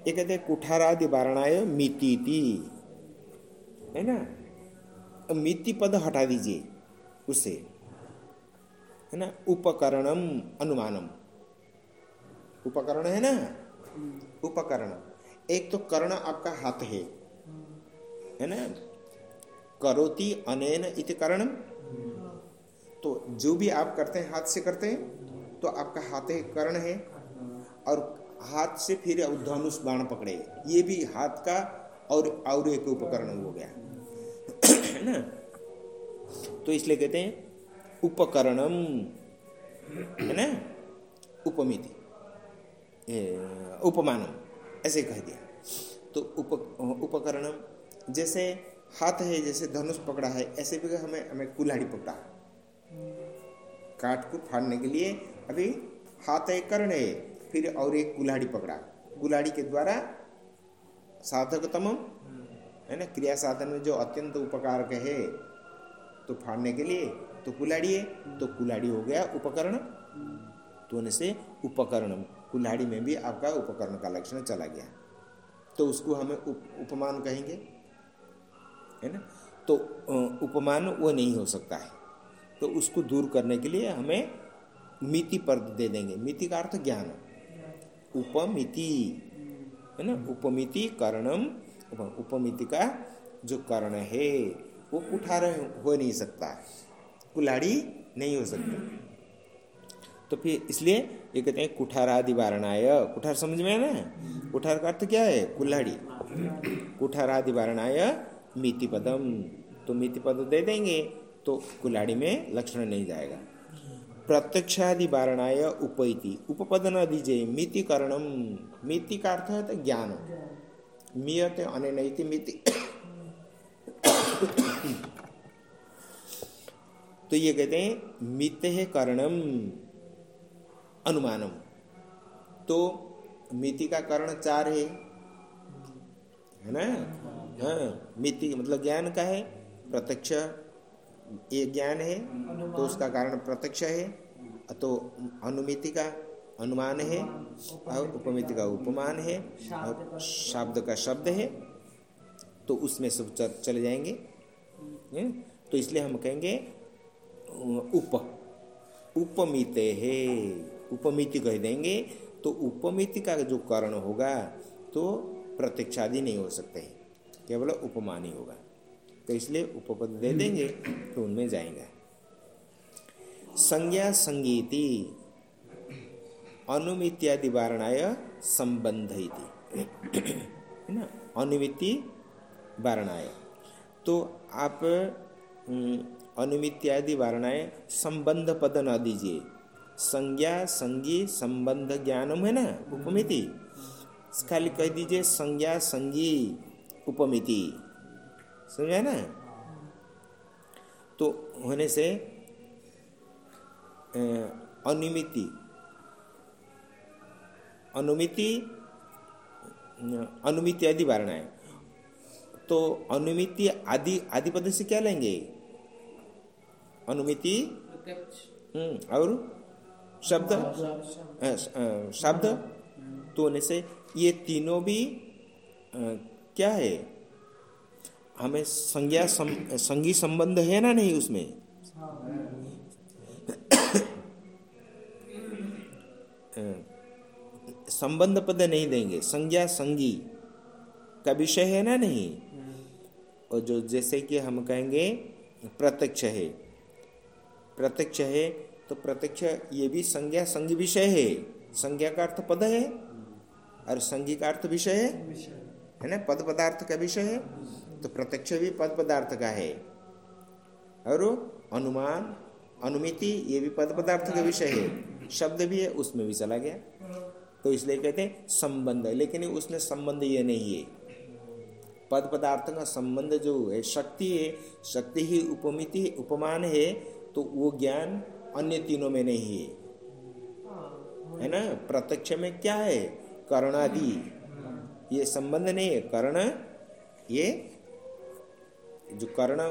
ये कहते हैं कुठारादि वारणाय मिति है ना? मिति पद हटा दीजिए उसे। है ना? उपकरणम अनुमानम। उपकरण है ना? उपकरण। एक तो कर्ण आपका हाथ है। है ना? करोति अनेन इति करणम तो जो भी आप करते हैं, हाथ से करते हैं तो आपका हाथ है, कर्ण है। और हाथ से फिर धनुष बाण पकड़े। ये भी हाथ का और और एक उपकरण हो गया। है ना? तो इसलिए कहते हैं, उपकरणम। है ना? उपमिति। उपमानम। ऐसे कह दिया। तो उप उपकरणम, जैसे हाथ है, जैसे धनुष पकड़ा है, ऐसे भी हमें हमें कुल्हाड़ी पकड़ा। काट को फाड़ने के लिए अभी हाथ है कर्ण है, फिर और एक कुल्हाड़ी पकड़ा। कुल्हाड़ी के द्वारा साधकतम है ना, क्रिया साधन में जो अत्यंत उपकारक है तो फाड़ने के लिए तो कुल्हाड़ी है तो कुल्हाड़ी हो गया उपकरण। तो से उपकरण कुल्हाड़ी में भी आपका उपकरण का लक्षण चला गया। तो उसको हमें उप, उपमान कहेंगे है ना? तो उपमान वो नहीं हो सकता है। तो उसको दूर करने के लिए हमें मिति पर दे देंगे। मिति का अर्थ ज्ञान। उपमिति है ना? उपमिति करणम उपमिति का जो कर्ण है वो कुठार हो नहीं सकता। कुल्हाड़ी नहीं हो सकती। तो फिर इसलिए ये कहते हैं कुठारादि वारणाय कुठार समझ में है ना? कुठार का अर्थ क्या है? कुल्हाड़ी। कुठारादि वारणाय मिति पदम तो मिति पद दे देंगे तो कुल्हाड़ी में लक्षण नहीं जाएगा। प्रत्यक्षादि वारणाय उपैति। उपपद न दीजिए मिति करणम मिति का अर्थ है तो ज्ञान। मियते अनैति मिति। तो ये कहते हैं मित है करणम अनुमानम। तो मिति का करण चार है। है ना? हाँ मिति मतलब ज्ञान का है, प्रत्यक्ष ये ज्ञान है तो उसका कारण प्रत्यक्ष है तो अनुमिति का अनुमान है, और उपमिति का उपमान है, और शब्द का शब्द है तो उसमें सब चले जाएँगे। तो इसलिए हम कहेंगे, उप, उपमिते है। उपमिति कह देंगे तो उपमिति का जो कारण होगा तो प्रत्यक्षादि नहीं हो सकते केवल उपमान ही होगा। तो इसलिए उपपद दे देंगे तो उनमें जाएँगे। संज्ञा संगीति, अनुमित्यादि वारणाय संबंध है ना? अनुमिति वारणाय। तो आप अनुमित्यादि वारणाएँ संबंध पद न दीजिए। संज्ञा संगी संबंध ज्ञानम है ना? उपमिति। खाली कह दीजिए संज्ञा संगी उपमिति। समझा ना? तो होने से अनुमिति। अनुमिति अनुमिति आदि वारणाएँ तो अनुमिति आदि आदि पद से क्या लेंगे? अनुमिति हम्म और शब्द? शब्द? तो होने से ये तीनों भी क्या है? हमें संज्ञा सम, संगी संबंध है ना नहीं उसमें? संबंध पद नहीं देंगे। संज्ञा संगी का विषय है ना नहीं? और जो जैसे कि हम कहेंगे प्रत्यक्ष है। प्रत्यक्ष है तो प्रत्यक्ष ये भी संज्ञा, संज्ञ विषय है। संज्ञा का अर्थ पद है और संज्ञी का अर्थ विषय है। है ना? पद पदार्थ का विषय है। तो प्रत्यक्ष भी पद पदार्थ का है। और अनुमान, अनुमिति, ये भी पद पदार्थ का विषय है। शब्द भी है, उसमें भी चला गया। तो इसलिए कहते हैं संबंध। लेकिन उसमें संबंध ये नहीं है। पद पदार्थ का संबंध जो है, शक्ति है, शक्ति ही उपमिति, उपमान है तो वो ज्ञान अन्य तीनों में नहीं है। है ना? प्रत्यक्ष में क्या है? कर्णादि। ये संबंध नहीं है। कर्ण, ये जो कर्ण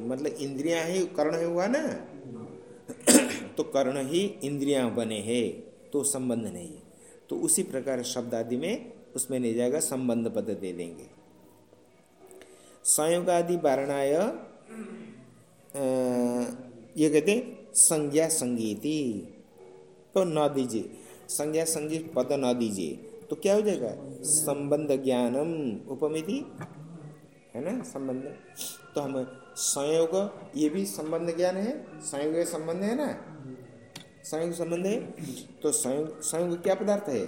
मतलब इंद्रियाँ ही, कर्ण है हुआ ना? तो कर्ण ही इंद्रियाँ बने हैं तो संबंध नहीं है। तो उसी प्रकार शब्द आदि में उसमें नहीं जाएगा, संबंध पद दे देंगे। संयोग आदि वारणाय ये कहते संज्ञा संगीति। तो न दीजिए। संज्ञा संगीत पद न दीजिए। तो क्या हो जाएगा? संबंध ज्ञानम उपमिति। है ना? संबंध। तो हम संयोग, ये भी संबंध ज्ञान है। संयोग संबंध है ना? संयोग संबंध है। तो संयोग संयोग क्या पदार्थ है?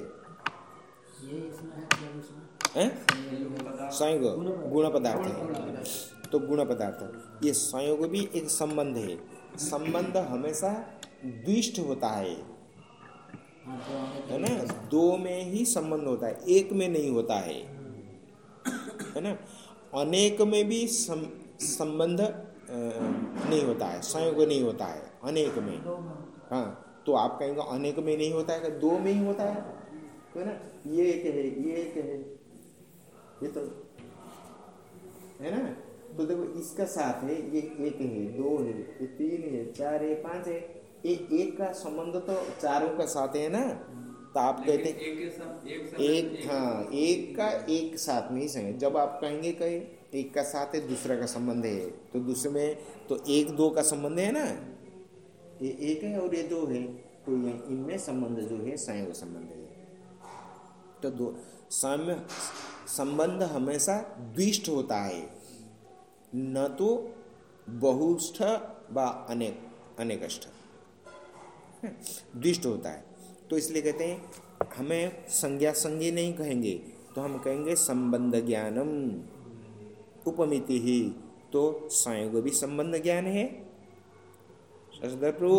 संयोग, गुण पदार्थ है। तो गुण पदार्थ। ये संयोग भी एक संबंध है। संबंध हमेशा द्विष्ट होता है। है ना? दो में ही संबंध होता है, एक में नहीं होता है। है ना? अनेक में भी संबंध नहीं होता है, संयोग नहीं होता है, अनेक में। हाँ तो आप कहेंगे अनेक में नहीं होता है दो में ही होता है तो ना? ये एक है, ये एक है। ये तो है ना? तो देखो इसका साथ है ये एक है दो है ये तीन है चार है पाँच है ये एक का संबंध तो चारों का साथ है ना? तो आप कहते हैं एक एक हाँ एक का एक साथ में ही संग जब आप कहेंगे कहे एक का साथ है दूसरा का संबंध है तो दूसरे में तो एक दो का संबंध है ना? ये एक है और ये दो है तो ये इनमें संबंध जो है संयोग संबंध है। तो दो साम्य संबंध हमेशा द्विष्ट होता है। न तो बहुष्ठ व अनेक अनेकष्ठ। द्विष्ट होता है। तो इसलिए कहते हैं हमें संज्ञा संज्ञी नहीं कहेंगे तो हम कहेंगे संबंध ज्ञानम। उपमिति ही तो संयोग भी संबंध ज्ञान है। प्रभु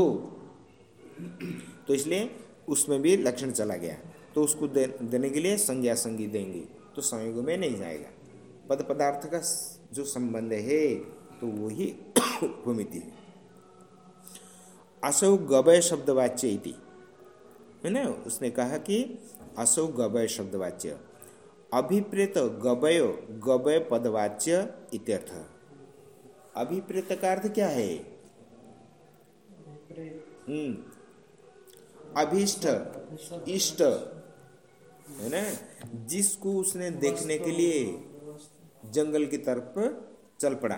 तो इसलिए उसमें भी लक्षण चला गया। तो उसको दे, देने के लिए संज्ञा संगी देंगे तो संयोग में नहीं जाएगा पद पदार्थ का जो संबंध है तो वही उपमिति है। असौ गवय शब्दवाच्य इति। है ना? उसने कहा कि असौ गवय शब्दवाच्य। अभिप्रेत गवय गवय पदवाच्य इत्यर्थ। अभिप्रेत का अर्थ क्या है? हम्म। अभिष्ट, इष्ट। है ना? जिसको उसने देखने के लिए जंगल की तरफ़ चल पड़ा।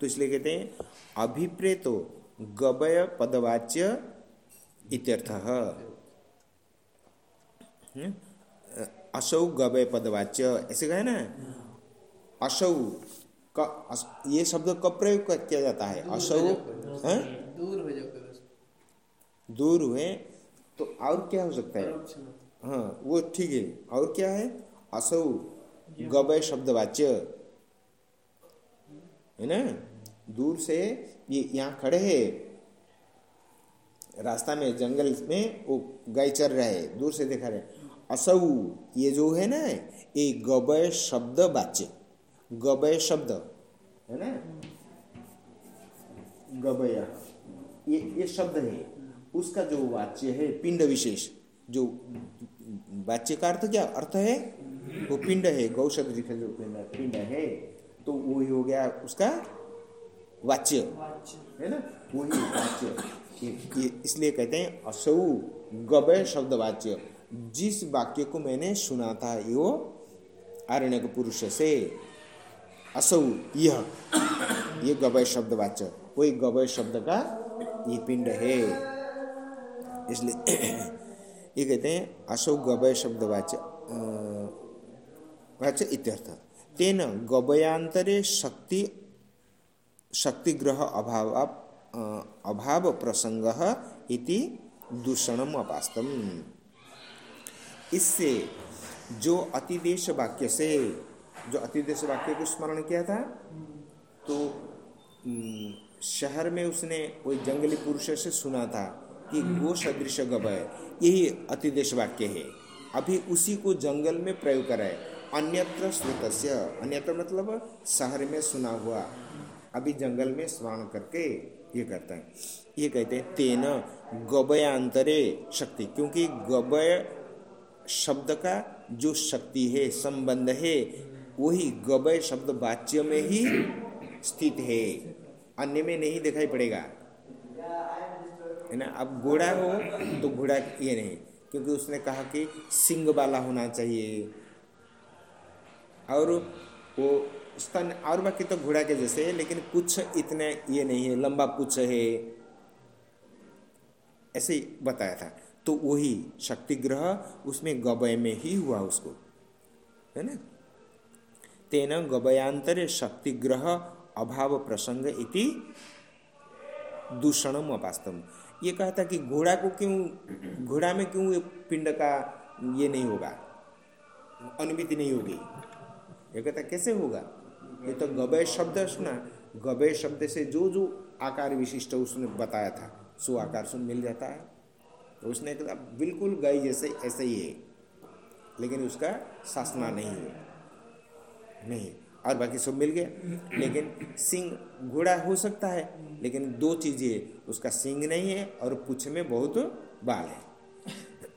तो इसलिए कहते हैं अभिप्रेतो गवय पदवाच्य इत्यर्थ। असौ गवय पदवाच्य ऐसे कहे ना? असौ का अस, ये शब्द कब प्रयोग किया जाता है। असौ दूर हो? दूर हुए तो और क्या हो सकता है? हाँ वो ठीक है। और क्या है? असौ गवय शब्दवाच्य। है ना? दूर से ये यहाँ खड़े है। रास्ता में, जंगल में वो गाय चर रहे है। दूर से देखा रहे असौ, ये जो है ना, ये गवय शब्द वाच्य गवय शब्द। है ना? गवय ये ये शब्द है। उसका जो वाच्य है, पिंड विशेष। जो वाच्य का अर्थ क्या? अर्थ है वो पिंड है गौ शब्द का जो पिंड पिंड है तो वही हो गया उसका वाच्य। है ना? वही वाच्य। ये- ये इसलिए कहते हैं असौ गवय शब्द वाच्य जिस वाक्य को मैंने सुना था यो आरण्य पुरुष से असौ यह ये गवय शब्द वाच्य वही गवय शब्द का ये पिंड है। इसलिए ये कहते हैं असौ गवय शब्द वाच्य वाच्य इत्यर्थ तेन गवयांतरे शक्ति, शक्तिग्रह अभाव अभाव प्रसंग इति दूषणम अपास्तम। इससे जो अतिदेश वाक्य से, जो अतिदेश वाक्य को स्मरण किया था तो शहर में उसने कोई जंगली पुरुष से सुना था कि गो सदृश गवय यही अतिदेश वाक्य है। अभी उसी को जंगल में प्रयोग कराए। अन्यत्र श्रुतस्य अन्यत्र मतलब शहर में सुना हुआ। अभी जंगल में स्मरण करके ये करता है। ये कहते हैं, तेन गवयांतरे शक्ति। क्योंकि गवय शब्द का जो शक्ति है, संबंध है, वही गवय शब्द वाच्य में ही स्थित है। अन्य में नहीं दिखाई पड़ेगा। है ना? अब घोड़ा हो तो घोड़ा ये नहीं। क्योंकि उसने कहा कि सिंग वाला होना चाहिए। और वो स्तन और बाकी तो घोड़ा के जैसे है, लेकिन कुछ इतने ये नहीं है, लंबा कुछ है। ऐसे ही बताया था। तो वही शक्ति ग्रह उसमें गवय में ही हुआ उसको, है ना? तेन गवयांतरे शक्ति ग्रह अभाव प्रसंग इति दूषणम अपास्तम। ये कहा था कि घोड़ा को क्यों, घोड़ा में क्यों पिंड का ये नहीं होगा? अनुमिति नहीं होगी। ये कहता कैसे होगा? ये तो गवय शब्द सुना। गवय शब्द से जो जो आकार विशिष्ट उसने बताया था। सो आकार सुन मिल जाता है। तो उसने कहा, बिल्कुल गई जैसे, ऐसे ही है। लेकिन उसका शासना नहीं है। नहीं। और बाकी सब मिल गया। लेकिन सिंह घोड़ा हो सकता है, लेकिन दो चीज़ें उसका सिंह नहीं है और पुछ में बहुत बाल है।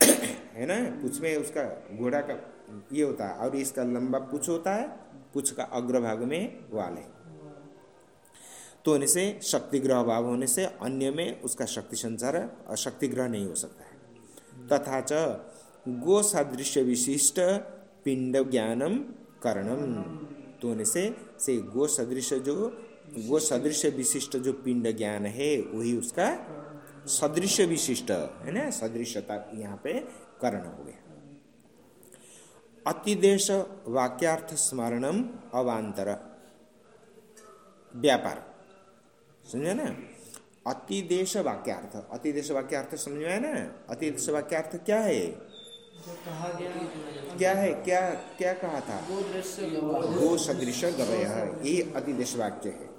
है ना? पुछ में उसका घोड़ा का ये होता है। और इसका लंबा पुछ होता है पुछ का अग्रभाग में वाल है। तो होने से शक्ति ग्रह भाव होने से अन्य में उसका शक्ति संचार और शक्ति ग्रह नहीं हो सकता है। तथा च गो विशिष्ट पिंड ज्ञानम करणम। तो होने से से गो सदृश जो गो सदृश विशिष्ट जो पिंड ज्ञान है, वही उसका सदृश विशिष्ट, है ना? सदृशता यहाँ पे करण हो गया। अतिदेश वाक्यार्थ स्मरणम अवांतर व्यापार। समझे ना? अतिदेश वाक्यार्थ। अतिदेश वाक्यार्थ समझ में आया ना? अतिदेश वाक्यार्थ क्या है? क्या है? क्या क्या कहा था? वो सदृश गवय। ये अतिदेश वाक्य है।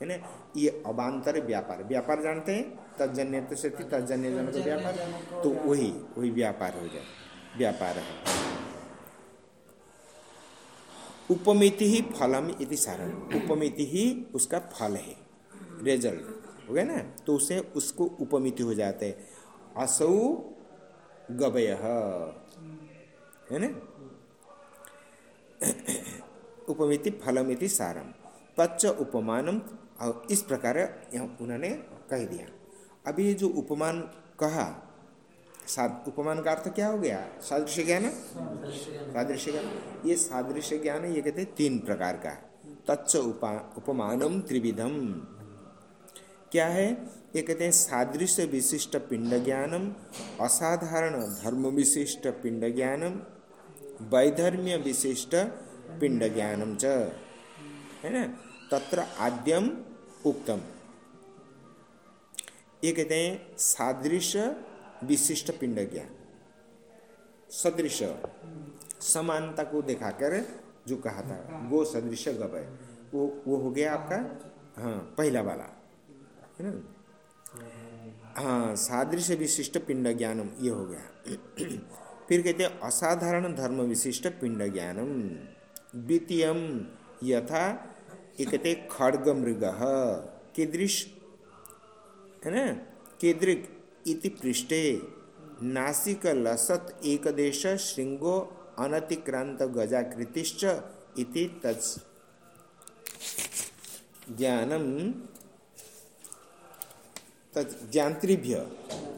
है ना? ये अबांतर व्यापार। व्यापार जानते हैं? तजन्य से तजन्य जन व्यापार। तो वही वही व्यापार हो जाए व्यापार है। उपमिति ही फलम इति सारण। उपमिति ही उसका फल है। रिज़ल्ट हो गया ना? तो उसे, उसको उपमिति हो जाते हैं। असौ गवय है ना? उपमिति फलमिति सारम तच्च उपमानम, और इस प्रकार उन्होंने कह दिया। अभी जो उपमान कहा साद, उपमान का अर्थ क्या हो गया? सादृश्य ज्ञान? सादृश्य ज्ञान। ये सादृश्य ज्ञान, ये कहते तीन प्रकार का। तच्च उपा, उपमानम त्रिविधम। क्या है? ये कहते हैं सादृश्य विशिष्ट पिंड ज्ञानम, असाधारण धर्म विशिष्ट पिंड ज्ञानम, वैधर्म्य विशिष्ट पिंड ज्ञानम च। है ना? तत्र आद्यम उक्तम। ये कहते हैं सादृश्य विशिष्ट पिंड ज्ञान सदृश समानता को दिखाकर जो कहा था गो सदृश गवय वो वो हो गया आपका हाँ पहला वाला। है ना? हाँ सादृश्य विशिष्ट पिंड ज्ञानम, ये हो गया। फिर कहते असाधारण धर्म विशिष्ट पिंड ज्ञानम द्वितीय यथा, ये कहते खड़ग मृग कीदृश, है ना? कीदृक इति पृष्ठे नासिक लसत एकदेश श्रृंगो अनतिक्रांत गजाकृतिश्च इति तत् ज्ञानम तत् ज्ञात्रिभ्य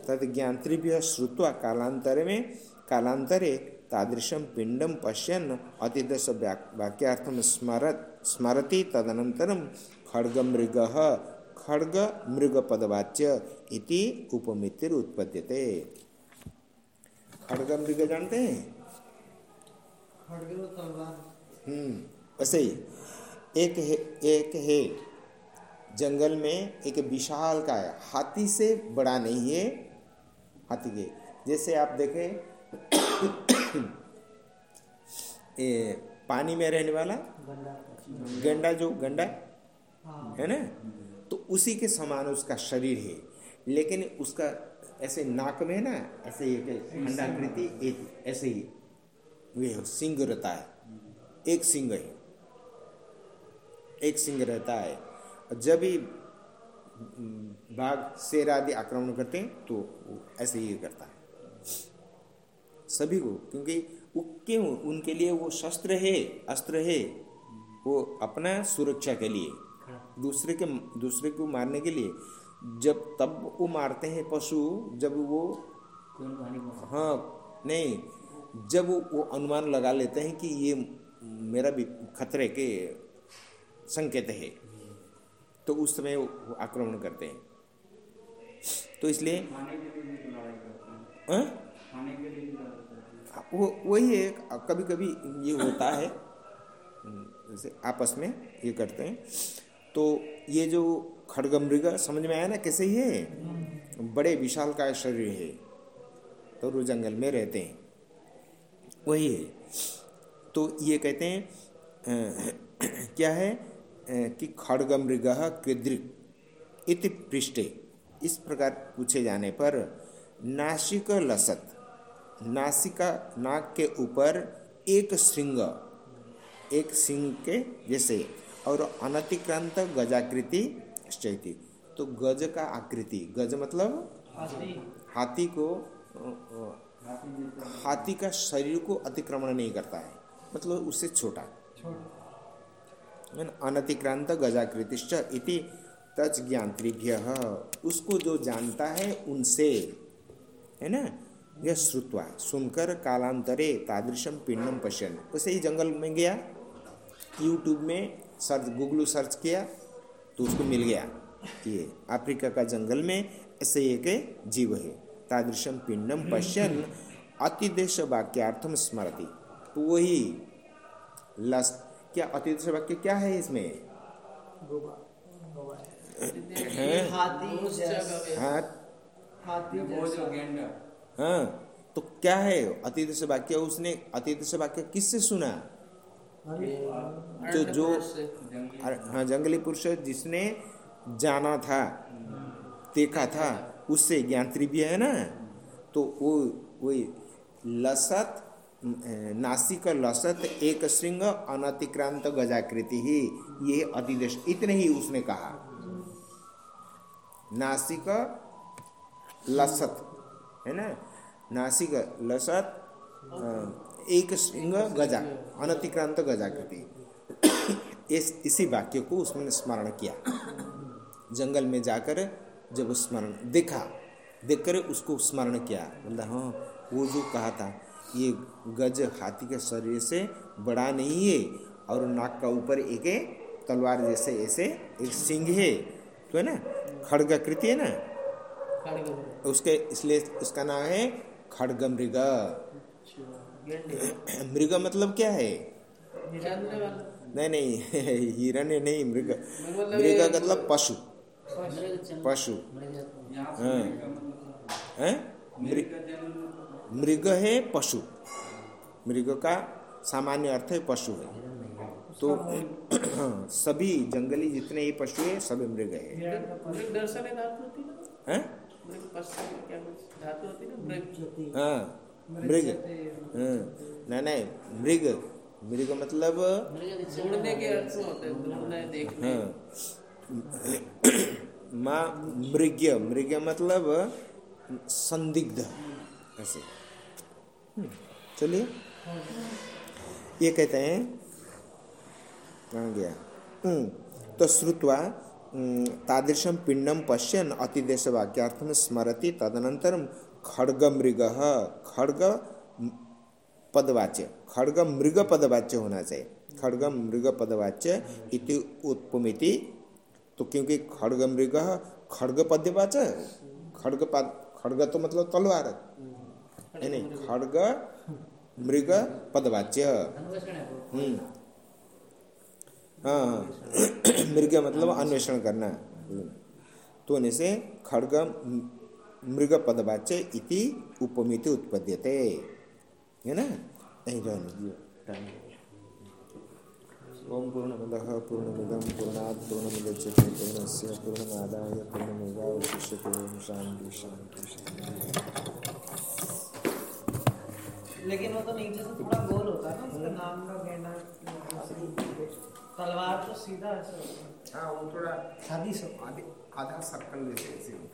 तत् ज्ञात्रिभ्य श्रुत्वा कालांतरे में कालांतरे तादृशम पिंडम पश्यन अतिदश वाक्यार्थम स्मरत स्मरति तदनंतरम खड्ग मृग खड्ग मृग पदवाच्य इति उपमितिर उत्पद्यते। खड्ग मृग जानते हैं? हम्म वैसे ही एक है एक है जंगल में एक विशाल का है हाथी से बड़ा नहीं है हाथी के। जैसे आप देखें ये पानी में रहने वाला गंडा जो गंडा हाँ। है ना? तो उसी के समान उसका शरीर है। लेकिन उसका ऐसे नाक में ना, ऐसे एक अंडाकृति एक ऐसे ही वे सिंह रहता है। एक सिंह है। एक सिंह रहता है। और जब भी बाघ, शेर आदि आक्रमण करते हैं तो ऐसे ही करता है। सभी को, क्योंकि वो क्यों, उनके लिए वो शस्त्र है, अस्त्र है, वो अपना सुरक्षा के लिए। दूसरे के दूसरे को मारने के लिए जब तब वो मारते हैं पशु जब वो हाँ नहीं जब वो, अनुमान लगा लेते हैं कि ये मेरा भी खतरे के संकेत है तो उस समय वो आक्रमण करते हैं। तो इसलिए हैं? वो वही है कभी कभी ये होता है जैसे आपस में ये करते हैं। तो ये जो खड़ग मृग समझ में आया ना कैसे ही है बड़े विशाल का शरीर है। तो वो जंगल में रहते हैं। वही है। तो ये कहते हैं क्या है? कि खड़ग मृग कृद्रिक इति पृष्ठे। इस प्रकार पूछे जाने पर नासिक लसत, नासिका नाक के ऊपर एक श्रृंग एक सिंह के जैसे और अनतिक्रांत गजाकृति चैती। तो गज का आकृति गज मतलब? हाथी। हाथी को हाथी का शरीर को अतिक्रमण नहीं करता है मतलब उससे छोटा? अनतिक्रांत गजाकृतिश्च इति तच ज्ञात्रिज्ञ उसको जो जानता है उनसे है ना? यह श्रुत्वा सुनकर कालांतरे तादृशम पिंडम पश्यन। उसे ही जंगल में गया यूट्यूब में सर्च गूगल सर्च किया तो उसको मिल गया ये अफ्रीका का जंगल में ऐसे एक जीव है। तादृशम पिंडम पश्यन अतिदेश वाक्यार्थम स्मरति। तो वही लस क्या अतिदेश वाक्य क्या है इसमें? हैं? हाँ? हाँ। तो क्या है अतीत से वाक्य उसने अतीत से वाक्य किससे सुना? तो जो हाँ जंगली पुरुष जिसने जाना था देखा था उससे ज्ञान त्रिव्य है ना? तो वो वही लसत नासिक लसत एक श्रृंग अनतिक्रांत गजाकृति ही ये अतिदेश इतने ही उसने कहा। नासिक लसत है ना? नासिक लसत एक श्रृंग गजा अनतिक्रांत गजाकृति। इस इसी वाक्य को उसने स्मरण किया। जंगल में जाकर जब स्मरण देखा देखकर उसको स्मरण किया। बोला हाँ वो जो कहा था ये गज हाथी के शरीर से बड़ा नहीं है और नाक का ऊपर एक तलवार जैसे ऐसे एक सिंह है। तो है ना खड़गाकृति है ना? उसके इसलिए उसका नाम है खड़ग मृग मृग मतलब क्या है? नहीं नहीं हिरण्य नहीं मृग। मतलब मृग मतलब पशु। पशु। मृग यहाँ हाँ। मतलब हैं? मृग है पशु। मृग का सामान्य अर्थ है पशु है। तो सभी जंगली जितने ही पशु है सभी मृग है। मृग दर्शन है धातु होती है ना? हैं। मृग। में है। ना मृग मृग नहीं नहीं मृग। मृग मतलब मृग के माँ मृग्य। मृग्य मतलब संदिग्ध। ऐसे। हम्म, चलिए। ये कहते हैं कहाँ गया? हम्म, तो श्रुत्वा हम्म, तादृशम पिंडम पश्यन अतिदेश वाक्यार्थम स्मरति तदनंतरम खड्ग मृग खड़ग पदवाच्य खड़ग मृग पदवाच्य होना चाहिए। खड़ग मृग पदवाच्य इति उत्पमिति। तो क्योंकि खड्ग मृग खड़ग पद्यवाच्य खड़ग पद खड़ग तो मतलब तलवार है। नहीं खड्ग मृग पदवाच्य अन्वेषण है। हम्म हाँ। मृग मतलब अन्वेषण करना। तो होने से खड्ग मृग पदवाच्य इति उपमिति उत्पद्यते। है ना? नहीं रहने दियो टाइम ओम पूर्णमदः पूर्णमिदं पूर्णात् पूर्णमुदच्यते पूर्णस्य पूर्णमादाय पूर्णमेवावशिष्यते। ओम शांति शांति शांति लेकिन वो तो नीचे से थोड़ा गोल होता है ना उसका नाम का गेंडा तलवार तो सीधा ऐसे होता है। हाँ वो थोड़ा से आधा सर्कल जैसे ऐसे होते हैं।